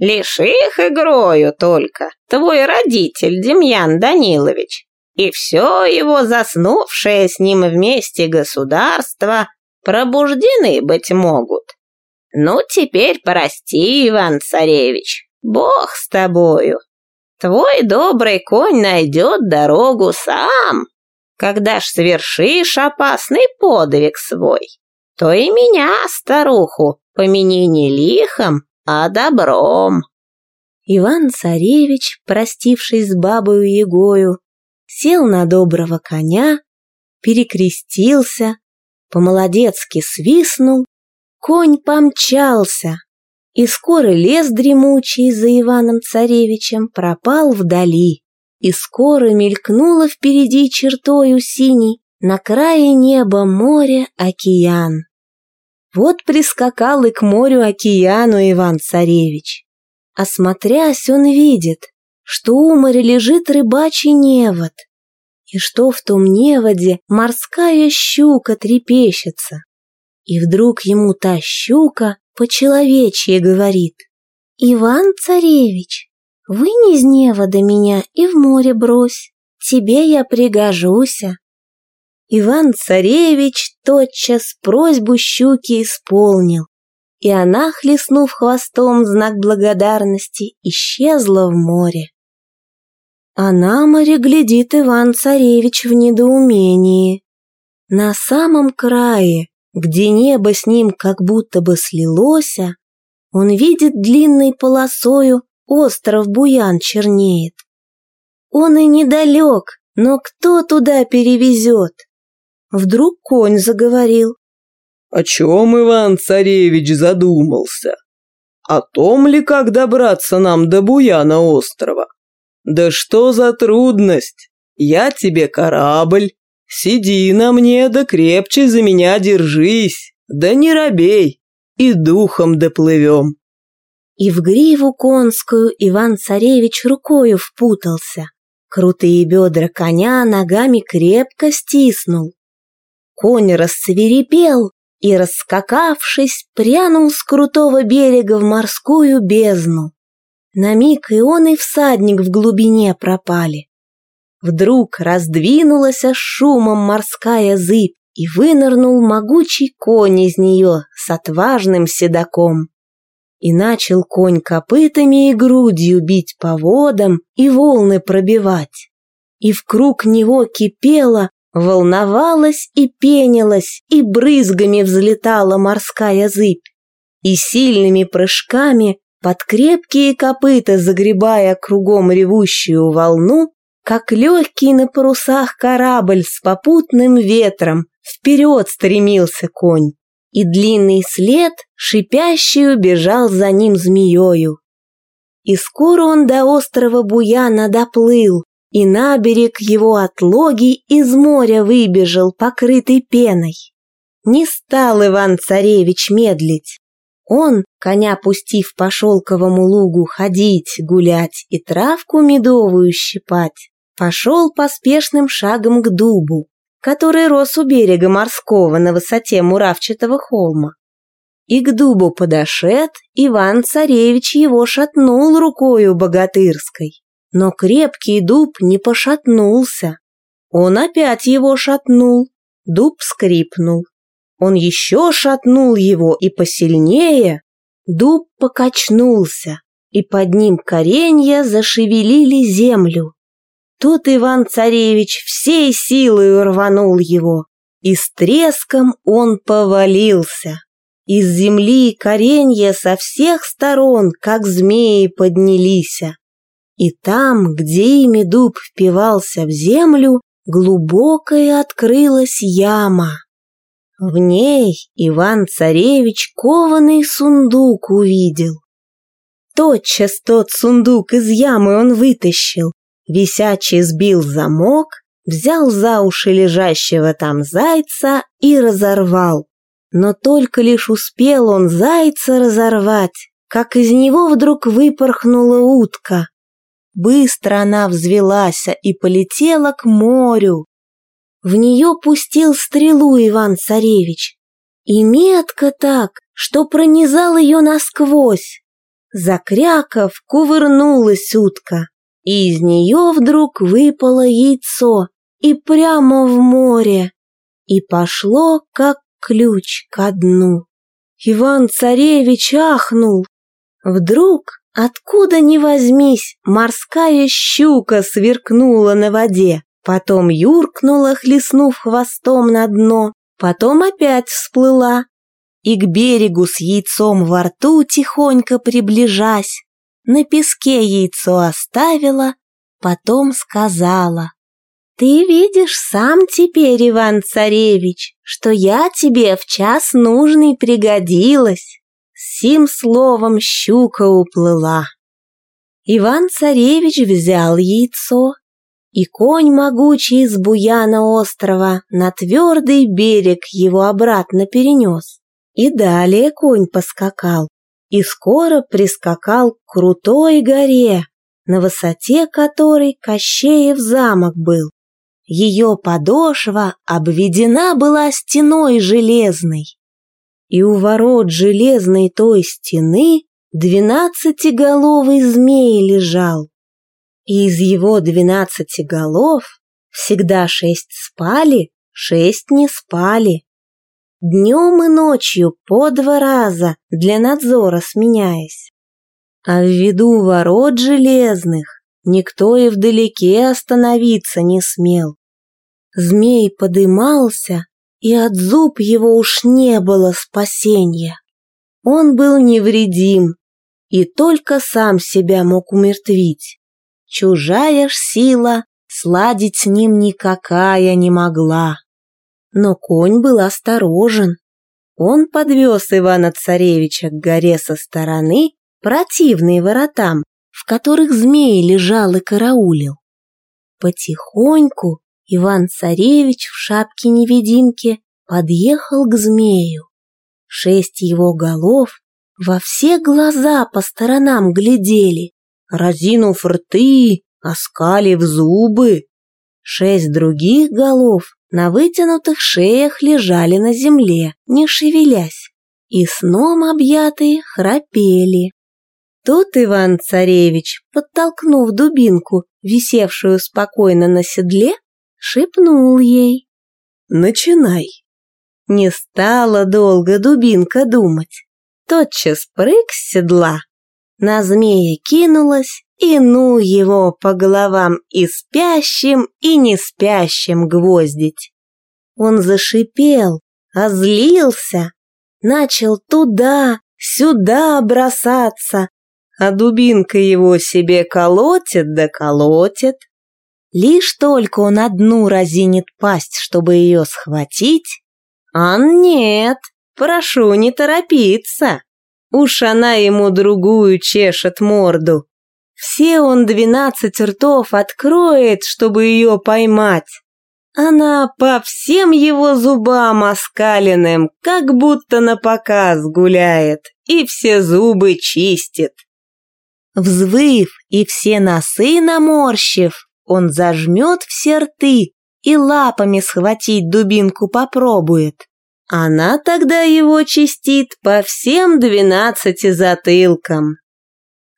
C: Лишь их игрою только твой родитель Демьян Данилович и все его заснувшее с ним вместе государство пробуждены быть могут. Ну, теперь прости, Иван-царевич, Бог с тобою. Твой добрый конь найдет дорогу сам. Когда ж совершишь опасный подвиг свой, то и меня, старуху, помяни не лихом, а добром.
A: Иван-царевич, простившись с бабою Егою, сел на доброго коня, перекрестился, по-молодецки свистнул, конь помчался, и скоро лес дремучий за Иваном-царевичем пропал вдали, и скоро мелькнуло впереди чертою синей на крае неба море океан. Вот прискакал и к морю океану Иван-царевич. Осмотрясь, он видит, что у моря лежит рыбачий невод, и что в том неводе морская щука трепещется. И вдруг ему та щука по-человечьи говорит. «Иван-царевич, вынь из невода меня и в море брось, тебе я пригожуся». Иван-царевич тотчас просьбу щуки исполнил, и она, хлестнув хвостом знак благодарности, исчезла в море. А на море глядит Иван-царевич в недоумении. На самом крае, где небо с ним как будто бы слилося, он видит длинной полосою остров Буян чернеет. Он и недалек, но кто туда перевезет? Вдруг конь заговорил.
B: О чем Иван-царевич задумался? О том ли, как добраться нам до Буяна острова? Да что за трудность? Я тебе корабль, Сиди на мне, да крепче за меня держись, да не робей, и духом доплывем.
A: И в гриву конскую Иван-царевич рукою впутался, крутые бедра коня ногами крепко стиснул. Конь рассверепел и, раскакавшись, прянул с крутого берега в морскую бездну. На миг и он, и всадник в глубине пропали. Вдруг раздвинулась шумом морская зыбь, и вынырнул могучий конь из нее с отважным седаком. И начал конь копытами и грудью бить по водам и волны пробивать. И в круг него кипела, волновалась и пенилась, и брызгами взлетала морская зыбь. И сильными прыжками под крепкие копыта загребая кругом ревущую волну, как легкий на парусах корабль с попутным ветром, вперед стремился конь, и длинный след шипящий убежал за ним змеёю. И скоро он до острова Буяна доплыл, и на берег его отлоги из моря выбежал, покрытый пеной. Не стал Иван-царевич медлить. Он, коня пустив по шелковому лугу ходить, гулять и травку медовую щипать, пошел поспешным шагом к дубу, который рос у берега морского на высоте муравчатого холма. И к дубу подошед, Иван-царевич его шатнул рукою богатырской, но крепкий дуб не пошатнулся. Он опять его шатнул, дуб скрипнул. Он еще шатнул его и посильнее. Дуб покачнулся, и под ним коренья зашевелили землю. Тут Иван-царевич всей силой рванул его, и с треском он повалился. Из земли коренья со всех сторон, как змеи, поднялись. И там, где ими дуб впивался в землю, глубокая открылась яма. В ней Иван-царевич кованый сундук увидел. Тотчас тот сундук из ямы он вытащил, висячий сбил замок, взял за уши лежащего там зайца и разорвал. Но только лишь успел он зайца разорвать, как из него вдруг выпорхнула утка. Быстро она взвелась и полетела к морю, в нее пустил стрелу Иван-царевич. И метко так, что пронизал ее насквозь. Закряков кувырнулась утка, и из нее вдруг выпало яйцо и прямо в море, и пошло, как ключ ко дну. Иван-царевич ахнул. Вдруг, откуда ни возьмись, морская щука сверкнула на воде. Потом юркнула, хлестнув хвостом на дно, потом опять всплыла и к берегу с яйцом во рту тихонько приближась. На песке яйцо оставила, потом сказала. «Ты видишь сам теперь, Иван-царевич, что я тебе в час нужный пригодилась». Сим словом щука уплыла. Иван-царевич взял яйцо, и конь могучий с буяна острова на твердый берег его обратно перенес. И далее конь поскакал, и скоро прискакал к крутой горе, на высоте которой Кощеев замок был. Ее подошва обведена была стеной железной, и у ворот железной той стены двенадцатиголовый змей лежал, и из его двенадцати голов всегда шесть спали, шесть не спали. Днем и ночью по два раза для надзора сменяясь. А в виду ворот железных никто и вдалеке остановиться не смел. Змей подымался, и от зуб его уж не было спасения. Он был невредим и только сам себя мог умертвить. Чужая ж сила сладить с ним никакая не могла. Но конь был осторожен. Он подвез Ивана-Царевича к горе со стороны, противной воротам, в которых змей лежал и караулил. Потихоньку Иван-Царевич в шапке-невидимке подъехал к змею. Шесть его голов во все глаза по сторонам глядели, разинув рты, оскалив зубы. Шесть других голов на вытянутых шеях лежали на земле, не шевелясь, и сном объятые храпели. Тут Иван-царевич, подтолкнув дубинку, висевшую спокойно на седле, шепнул ей.
B: «Начинай!»
A: Не стала долго дубинка думать. Тотчас прыг с седла, на змея кинулась, и ну его по головам и спящим, и не спящим гвоздить. Он зашипел, озлился, начал туда, сюда бросаться, а дубинка его себе колотит да колотит. Лишь только он одну разинет пасть, чтобы ее схватить, а нет, прошу не торопиться. Уж она ему другую чешет морду. Все он двенадцать ртов откроет, чтобы ее поймать. Она по всем его зубам оскаленным, как будто на показ гуляет, и все зубы чистит. Взвыв и все носы наморщив, он зажмет все рты и лапами схватить дубинку попробует. Она тогда его чистит по всем двенадцати затылкам.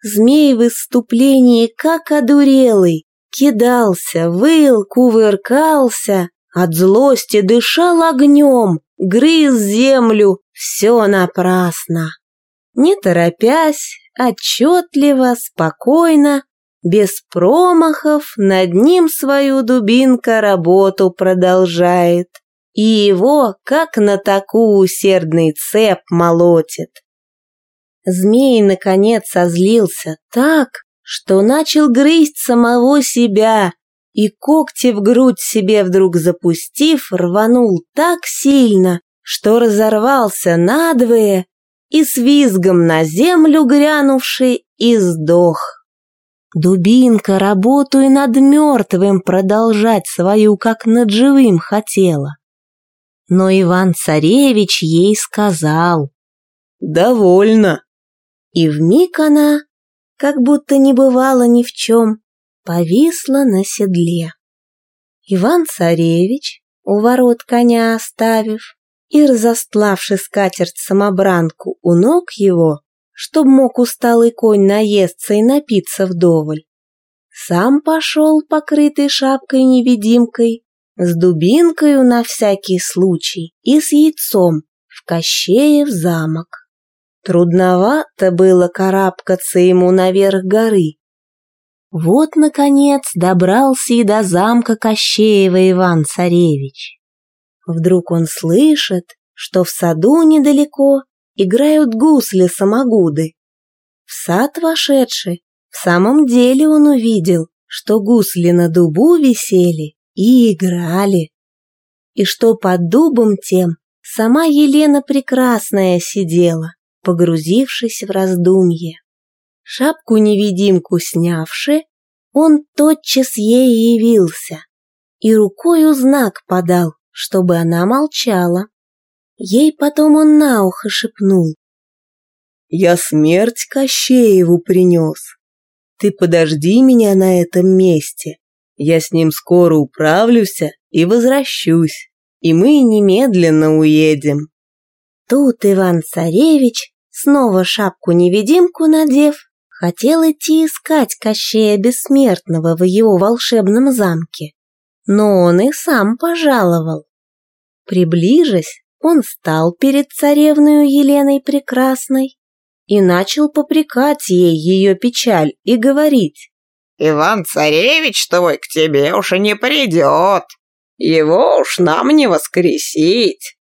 A: Змей в выступлении, как одурелый, кидался, выл, кувыркался, от злости дышал огнем, грыз землю, все напрасно. Не торопясь, отчетливо, спокойно, без промахов, над ним свою дубинка работу продолжает, и его, как на таку усердный цеп, молотит. Змей, наконец, озлился так, что начал грызть самого себя, и когти в грудь себе вдруг запустив, рванул так сильно, что разорвался надвое и с визгом на землю грянувший и сдох. Дубинка работу и над мертвым продолжать свою, как над живым хотела. Но Иван-царевич ей сказал.
B: «Довольно».
A: И вмиг она, как будто не бывало ни в чем, повисла на седле. Иван-царевич, у ворот коня оставив, и, разостлавши скатерть-самобранку у ног его, чтоб мог усталый конь наесться и напиться вдоволь, сам пошел, покрытый шапкой-невидимкой, с дубинкою на всякий случай и с яйцом в Кощеев замок. Трудновато было карабкаться ему наверх горы. Вот, наконец, добрался и до замка Кощеева Иван-царевич. Вдруг он слышит, что в саду недалеко играют гусли-самогуды. В сад вошедший, в самом деле он увидел, что гусли на дубу висели и играли. И что под дубом тем сама Елена Прекрасная сидела, погрузившись в раздумье. Шапку-невидимку снявши, он тотчас ей явился и рукою знак подал, чтобы она молчала. Ей потом он на ухо шепнул.
B: «Я смерть Кощееву принес. Ты подожди меня на этом месте. Я с ним скоро управлюся и возвращусь, и мы немедленно уедем».
A: Тут Иван-царевич, снова шапку-невидимку надев, хотел идти искать Кощея Бессмертного в его волшебном замке но он и сам пожаловал. Приближась, он стал перед царевною Еленой Прекрасной и начал попрекать ей ее печаль и говорить.
C: «Иван-царевич твой к тебе уж и не придет, его уж нам не воскресить.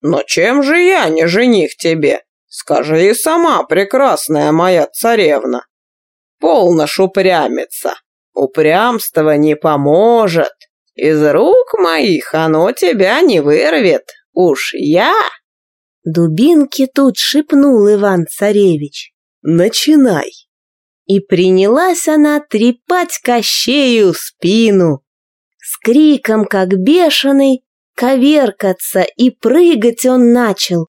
C: Но чем же я не жених тебе? Скажи и сама, прекрасная моя царевна. Полно ж упрямиться, упрямство не поможет. Из рук моих оно тебя не вырвет. Уж я...»
A: Дубинки тут шепнул Иван-царевич.
B: «Начинай!»
A: И принялась она трепать Кощею спину. С криком, как бешеный, коверкаться и прыгать он начал.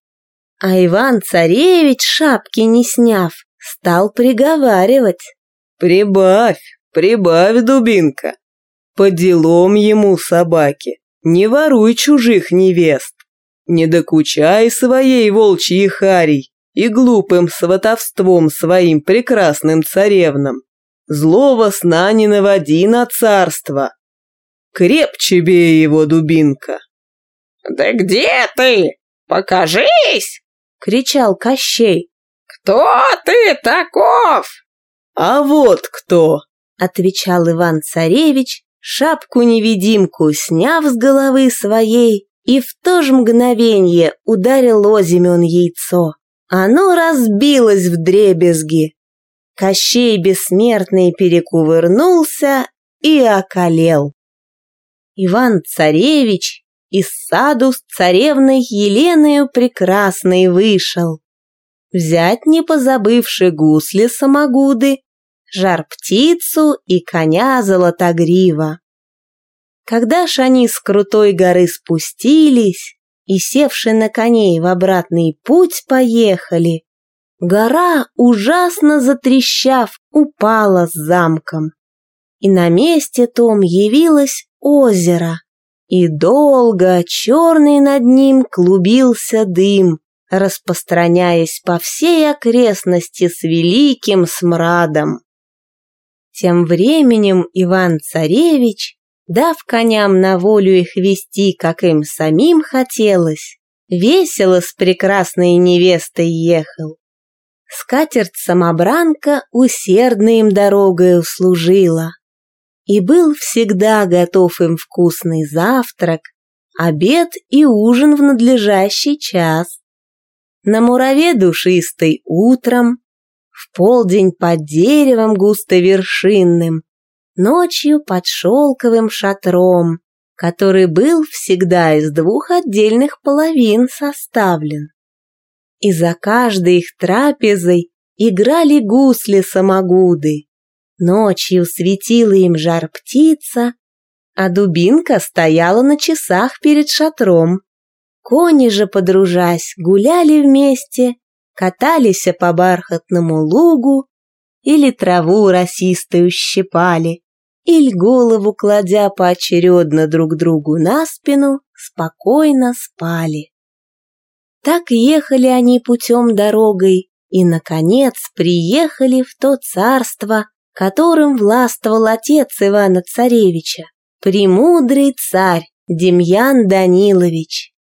A: А Иван-царевич, шапки не сняв, стал приговаривать.
B: «Прибавь, прибавь, дубинка, по делам ему, собаки, не воруй чужих невест, не докучай своей волчьей харей, и глупым сватовством своим прекрасным царевнам злого сна не наводи на царство. Крепче бей его, дубинка.
C: «Да где ты? Покажись!» — кричал Кощей. «Кто ты таков?»
B: «А вот кто!»
A: — отвечал Иван-царевич, шапку-невидимку сняв с головы своей, и в то же мгновенье ударил озимён яйцо. Оно разбилось в дребезги. Кощей бессмертный перекувырнулся и околел. Иван-царевич из саду с царевной Еленою прекрасной вышел. Взять не позабывши гусли самогуды, жар-птицу и коня золотогрива. Когда ж они с крутой горы спустились и, севши на коней в обратный путь, поехали, гора, ужасно затрещав, упала с замком. И на месте том явилось озеро, и долго черный над ним клубился дым, распространяясь по всей окрестности с великим смрадом. Тем временем Иван-царевич, дав коням на волю их вести, как им самим хотелось, весело с прекрасной невестой ехал. Скатерть-самобранка усердно им дорогой услужила, и был всегда готов им вкусный завтрак, обед и ужин в надлежащий час. На мураве душистой утром, в полдень под деревом густовершинным, ночью под шелковым шатром, который был всегда из двух отдельных половин составлен. И за каждой их трапезой играли гусли-самогуды, Ночью светила им жар птица, а дубинка стояла на часах перед шатром. Кони же, подружась, гуляли вместе, катались по бархатному лугу или траву росистую щипали, или голову кладя поочередно друг другу на спину, спокойно спали. Так ехали они путем дорогой и, наконец, приехали в то царство, которым властвовал отец Ивана Царевича, премудрый царь Демьян Данилович.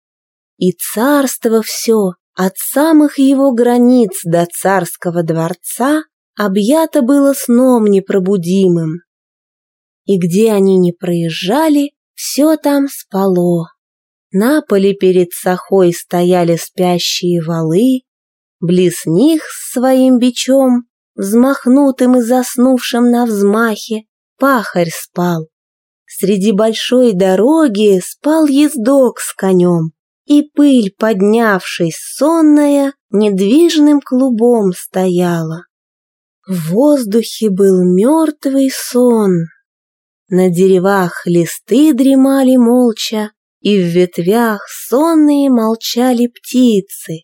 A: И царство все, от самых его границ до царского дворца, объято было сном непробудимым. И где они не проезжали, все там спало. На поле перед сахой стояли спящие валы, близ них с своим бичом взмахнутым и заснувшим на взмахе, пахарь спал. Среди большой дороги спал ездок с конем, и пыль, поднявшись сонная, недвижным клубом стояла. В воздухе был мертвый сон. На деревах листы дремали молча, и в ветвях сонные молчали птицы.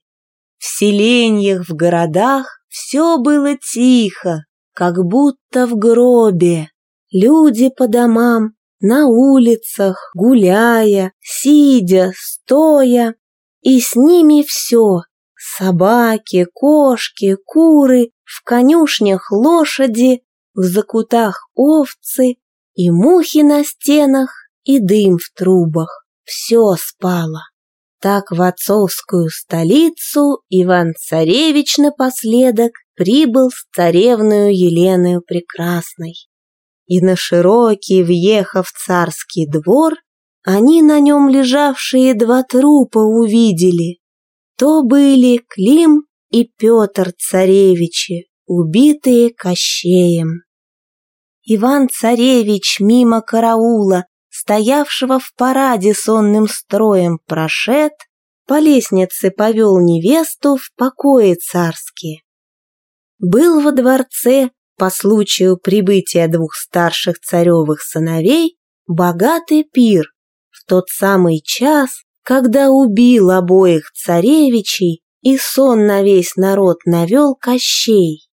A: В селеньях, в городах все было тихо, как будто в гробе. Люди по домам, на улицах, гуляя, сидя, стоя. И с ними все. Собаки, кошки, куры, в конюшнях лошади, в закутах овцы, и мухи на стенах, и дым в трубах. Все спало. Так в отцовскую столицу Иван-царевич напоследок прибыл с царевною Еленою Прекрасной. И на широкий, въехав царский двор, они на нем лежавшие два трупа увидели. То были Клим и Петр царевичи, убитые Кощеем. Иван-царевич мимо караула стоявшего в параде сонным строем прошед, по лестнице повел невесту в покои царские. Был во дворце по случаю прибытия двух старших царевых сыновей богатый пир в тот самый час, когда убил обоих царевичей и сон на весь народ навел Кощей.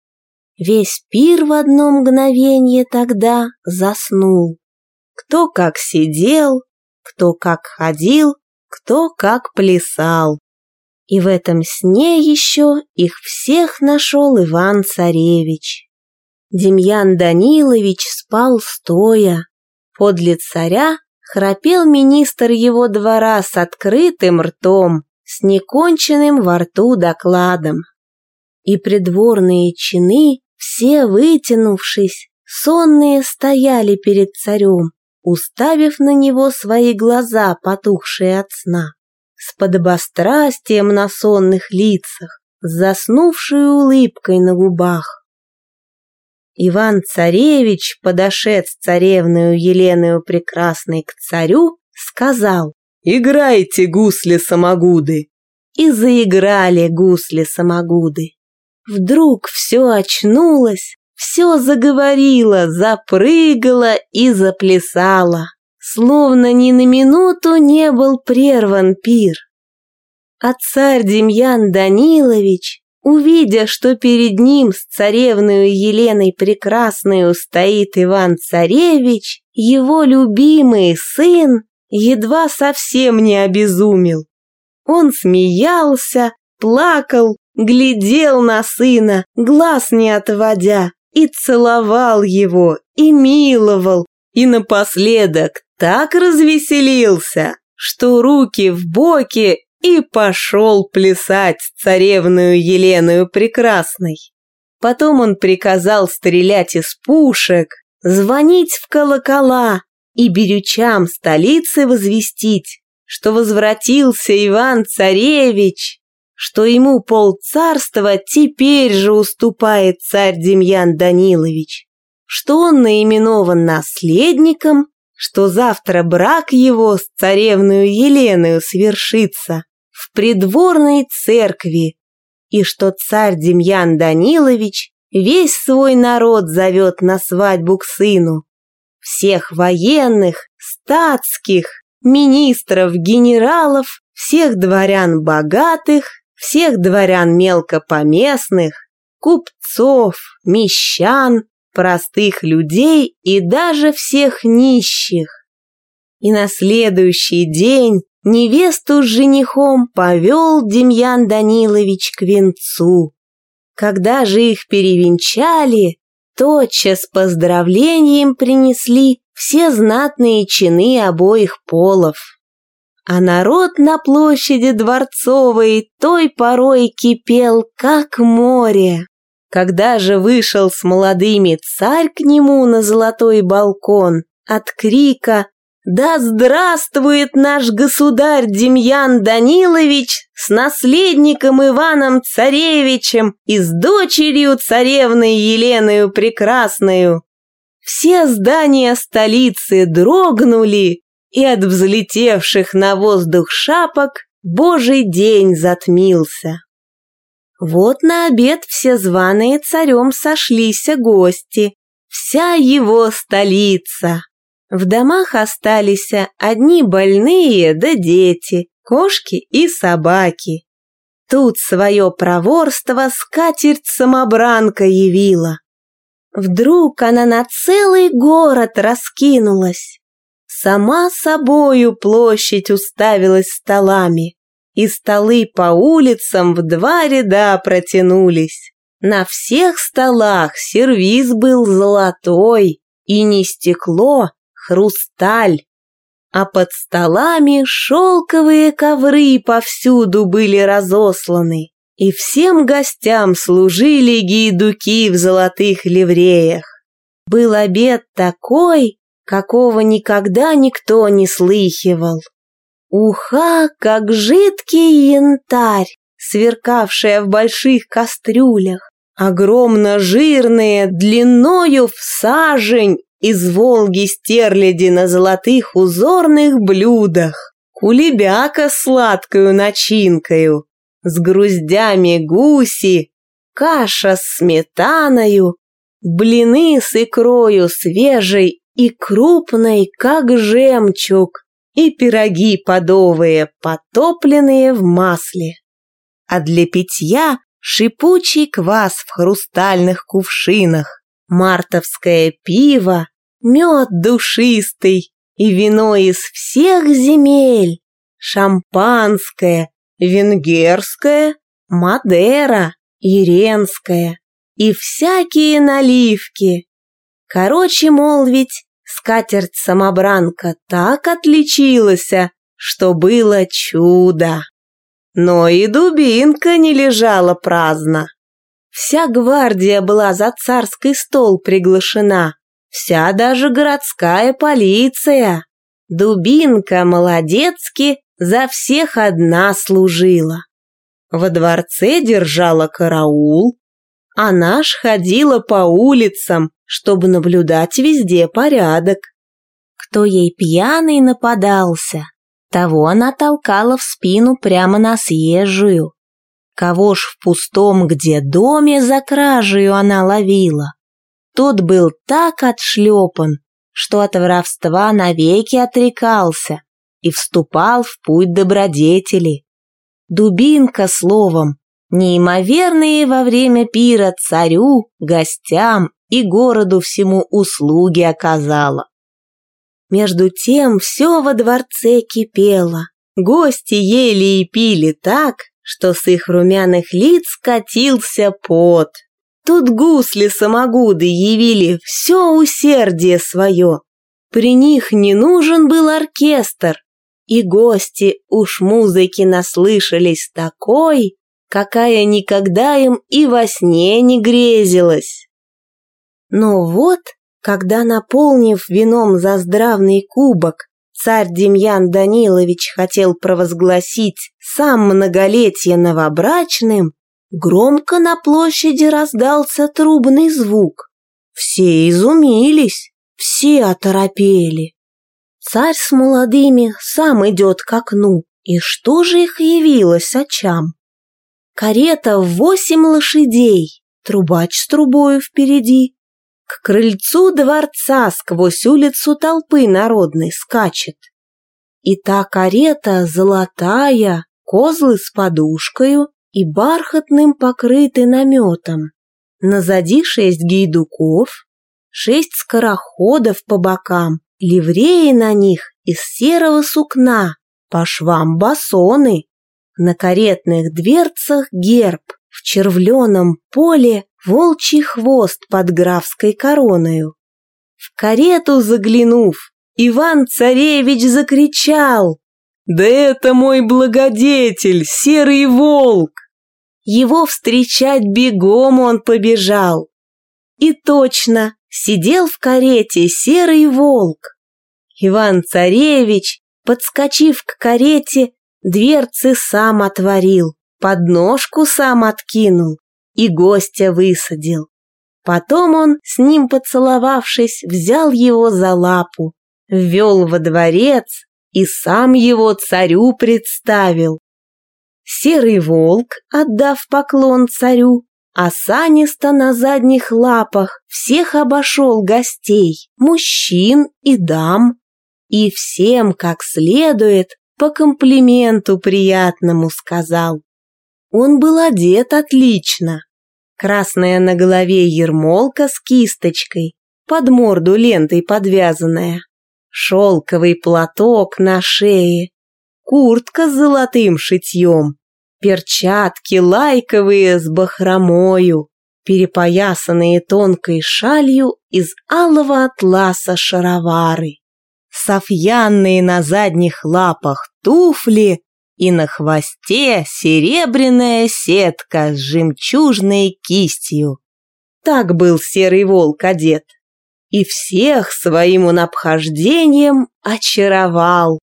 A: Весь пир в одно мгновение тогда заснул. Кто как сидел, кто как ходил, кто как плясал. И в этом сне еще их всех нашел Иван-царевич. Демьян Данилович спал стоя. Подле царя храпел министр его двора с открытым ртом, с неконченным во рту докладом. И придворные чины, все вытянувшись, сонные стояли перед царем, уставив на него свои глаза, потухшие от сна с подобострастием на сонных лицах, с заснувшей улыбкой на губах. Иван-царевич, подошед с царевною Еленою Прекрасной к царю, сказал
B: «Играйте, гусли-самогуды!»
A: И заиграли гусли-самогуды. Вдруг все очнулось, все заговорило, запрыгало и заплясало словно ни на минуту не был прерван пир. А царь Демьян Данилович, увидя, что перед ним с царевной Еленой Прекрасной стоит Иван-царевич, его любимый сын, едва совсем не обезумел. Он смеялся, плакал, глядел на сына, глаз не отводя, и целовал его, и миловал, и напоследок так развеселился, что руки в боки и пошел плясать царевную Еленою Прекрасной. Потом он приказал стрелять из пушек, звонить в колокола и берючам столицы возвестить, что возвратился Иван-царевич, что ему полцарства теперь же уступает царь Демьян Данилович, что он наименован наследником что завтра брак его с царевную Еленою свершится в придворной церкви, и что царь Демьян Данилович весь свой народ зовет на свадьбу к сыну. Всех военных, статских, министров, генералов, всех дворян богатых, всех дворян мелкопоместных, купцов, мещан, простых людей и даже всех нищих. И на следующий день невесту с женихом повел Демьян Данилович к венцу. Когда же их перевенчали, тотчас поздравлением принесли все знатные чины обоих полов. А народ на площади Дворцовой той порой кипел, как море. Когда же вышел с молодыми царь к нему на золотой балкон, от крика «Да здравствует наш государь Демьян Данилович с наследником Иваном Царевичем и с дочерью царевной Еленою Прекрасною!» Все здания столицы дрогнули, и от взлетевших на воздух шапок Божий день затмился. Вот на обед все званые царем сошлись гости, вся его столица. В домах остались одни больные да дети, кошки и собаки. Тут свое проворство скатерть-самобранка явила. Вдруг она на целый город раскинулась. Сама собою площадь уставилась столами и столы по улицам в два ряда протянулись. На всех столах сервиз был золотой, и не стекло, хрусталь. А под столами шелковые ковры повсюду были разосланы, и всем гостям служили гейдуки в золотых ливреях. Был обед такой, какого никогда никто не слыхивал. Уха, как жидкий янтарь, сверкавшая в больших кастрюлях, огромно жирные, длиною в сажень, из Волги стерляди на золотых узорных блюдах, кулебяка с сладкою начинкою, с груздями гуси, каша с сметаною, блины с икрою свежей и крупной, как жемчуг, и пироги подовые, потопленные в масле. А для питья шипучий квас в хрустальных кувшинах, мартовское пиво, мед душистый и вино из всех земель, шампанское, венгерское, Мадера, Иренское и всякие наливки. Короче, мол, ведь скатерть-самобранка так отличилась, что было чудо. Но и дубинка не лежала праздно. Вся гвардия была за царский стол приглашена, вся даже городская полиция. Дубинка молодецки за всех одна служила. Во дворце держала караул, а наш ходила по улицам, чтобы наблюдать везде порядок. Кто ей пьяный нападался, того она толкала в спину прямо на съезжую. Кого ж в пустом где доме за кражею она ловила? Тот был так отшлепан, что от воровства навеки отрекался и вступал в путь добродетели. Дубинка, словом, неимоверные во время пира царю, гостям и городу всему услуги оказала. Между тем все во дворце кипело, гости ели и пили так, что с их румяных лиц катился пот. Тут гусли-самогуды явили все усердие свое. При них не нужен был оркестр, и гости уж музыки наслышались такой, какая никогда им и во сне не грезилась. Но вот, когда, наполнив вином за здравный кубок, царь Демьян Данилович хотел провозгласить сам многолетие новобрачным, громко на площади раздался трубный звук. Все изумились, все оторопели. Царь с молодыми сам идет к окну, и что же их явилось очам? Карета в восемь лошадей, трубач с трубою впереди, к крыльцу дворца сквозь улицу толпы народной скачет. И та карета золотая, козлы с подушкою и бархатным покрыты наметом. Назади шесть гейдуков, шесть скороходов по бокам, ливреи на них из серого сукна, по швам басоны, на каретных дверцах герб, в червленом поле волчий хвост под графской короною. В карету заглянув, Иван-царевич закричал «Да это мой благодетель, серый волк!» Его встречать бегом он побежал. И точно, сидел в карете серый волк. Иван-царевич, подскочив к карете, дверцы сам отворил, подножку сам откинул и гостя высадил. Потом он, с ним поцеловавшись, взял его за лапу, ввел во дворец и сам его царю представил. Серый волк, отдав поклон царю, осанисто на задних лапах всех обошел гостей, мужчин и дам, и всем, как следует, по комплименту приятному сказал. Он был одет отлично, Красная на голове ермолка с кисточкой, под морду лентой подвязанная, шелковый платок на шее, куртка с золотым шитьем, перчатки лайковые с бахромою, перепоясанные тонкой шалью из алого атласа шаровары, софьянные на задних лапах туфли и на хвосте серебряная сетка с жемчужной кистью. Так был серый волк одет. И всех своим он обхождением очаровал.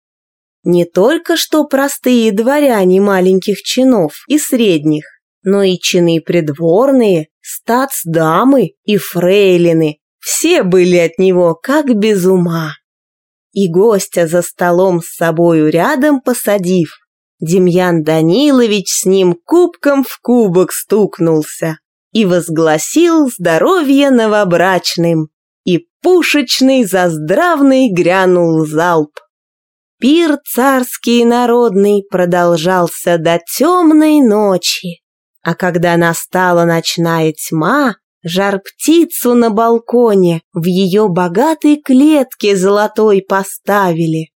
A: Не только что простые дворяне маленьких чинов и средних, но и чины придворные, статсдамы и фрейлины, все были от него как без ума. И гостя за столом с собою рядом посадив, Демьян Данилович с ним кубком в кубок стукнулся и возгласил здоровье новобрачным, и пушечный заздравный грянул залп. Пир царский народный продолжался до темной ночи, а когда настала ночная тьма, жар птицу на балконе в ее богатой клетке золотой поставили.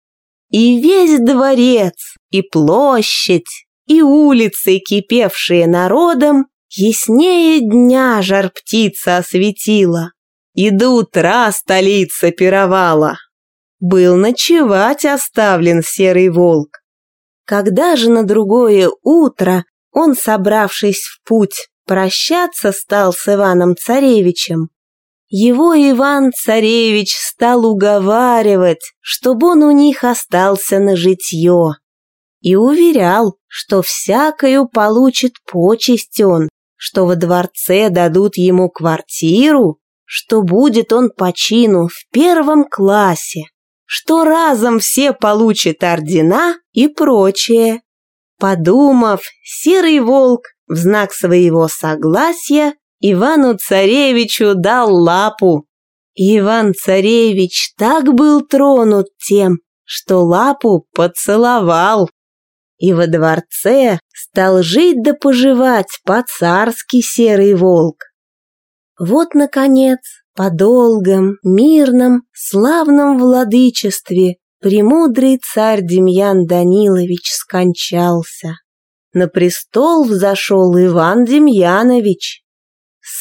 A: И весь дворец, и площадь, и улицы, кипевшие народом, яснее дня жар птица осветила. И до утра столица пировала. Был ночевать оставлен серый волк. Когда же на другое утро он, собравшись в путь, прощаться стал с Иваном-царевичем, его Иван-царевич стал уговаривать, чтобы он у них остался на житье, и уверял, что всякою получит почесть он, что во дворце дадут ему квартиру, что будет он по чину в первом классе, что разом все получат ордена и прочее. Подумав, серый волк в знак своего согласия Ивану-царевичу дал лапу. Иван-царевич так был тронут тем, что лапу поцеловал. И во дворце стал жить да поживать по-царски серый волк. Вот, наконец, по долгом, мирном, славном владычестве премудрый царь Демьян Данилович скончался. На престол взошел Иван Демьянович.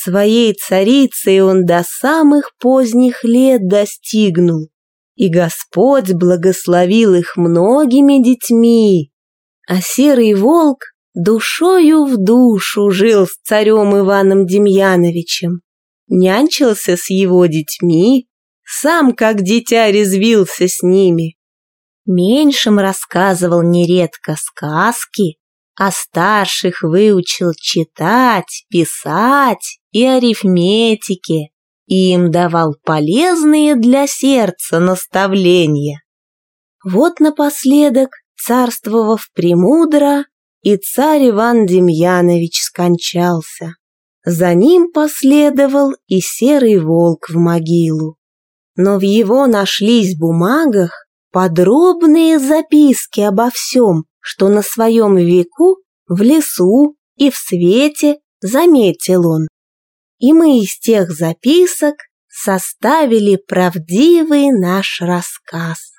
A: Своей царицей он до самых поздних лет достигнул, и Господь благословил их многими детьми. А серый волк душою в душу жил с царем Иваном Демьяновичем, нянчился с его детьми, сам как дитя резвился с ними. Меньшим рассказывал нередко сказки, а старших выучил читать, писать и арифметики, и им давал полезные для сердца наставления. Вот напоследок, царствовав премудро, и царь Иван Демьянович скончался. За ним последовал и серый волк в могилу. Но в его нашлись бумагах подробные записки обо всем, что на своем веку в лесу и в свете заметил он. И мы из тех записок составили правдивый наш рассказ.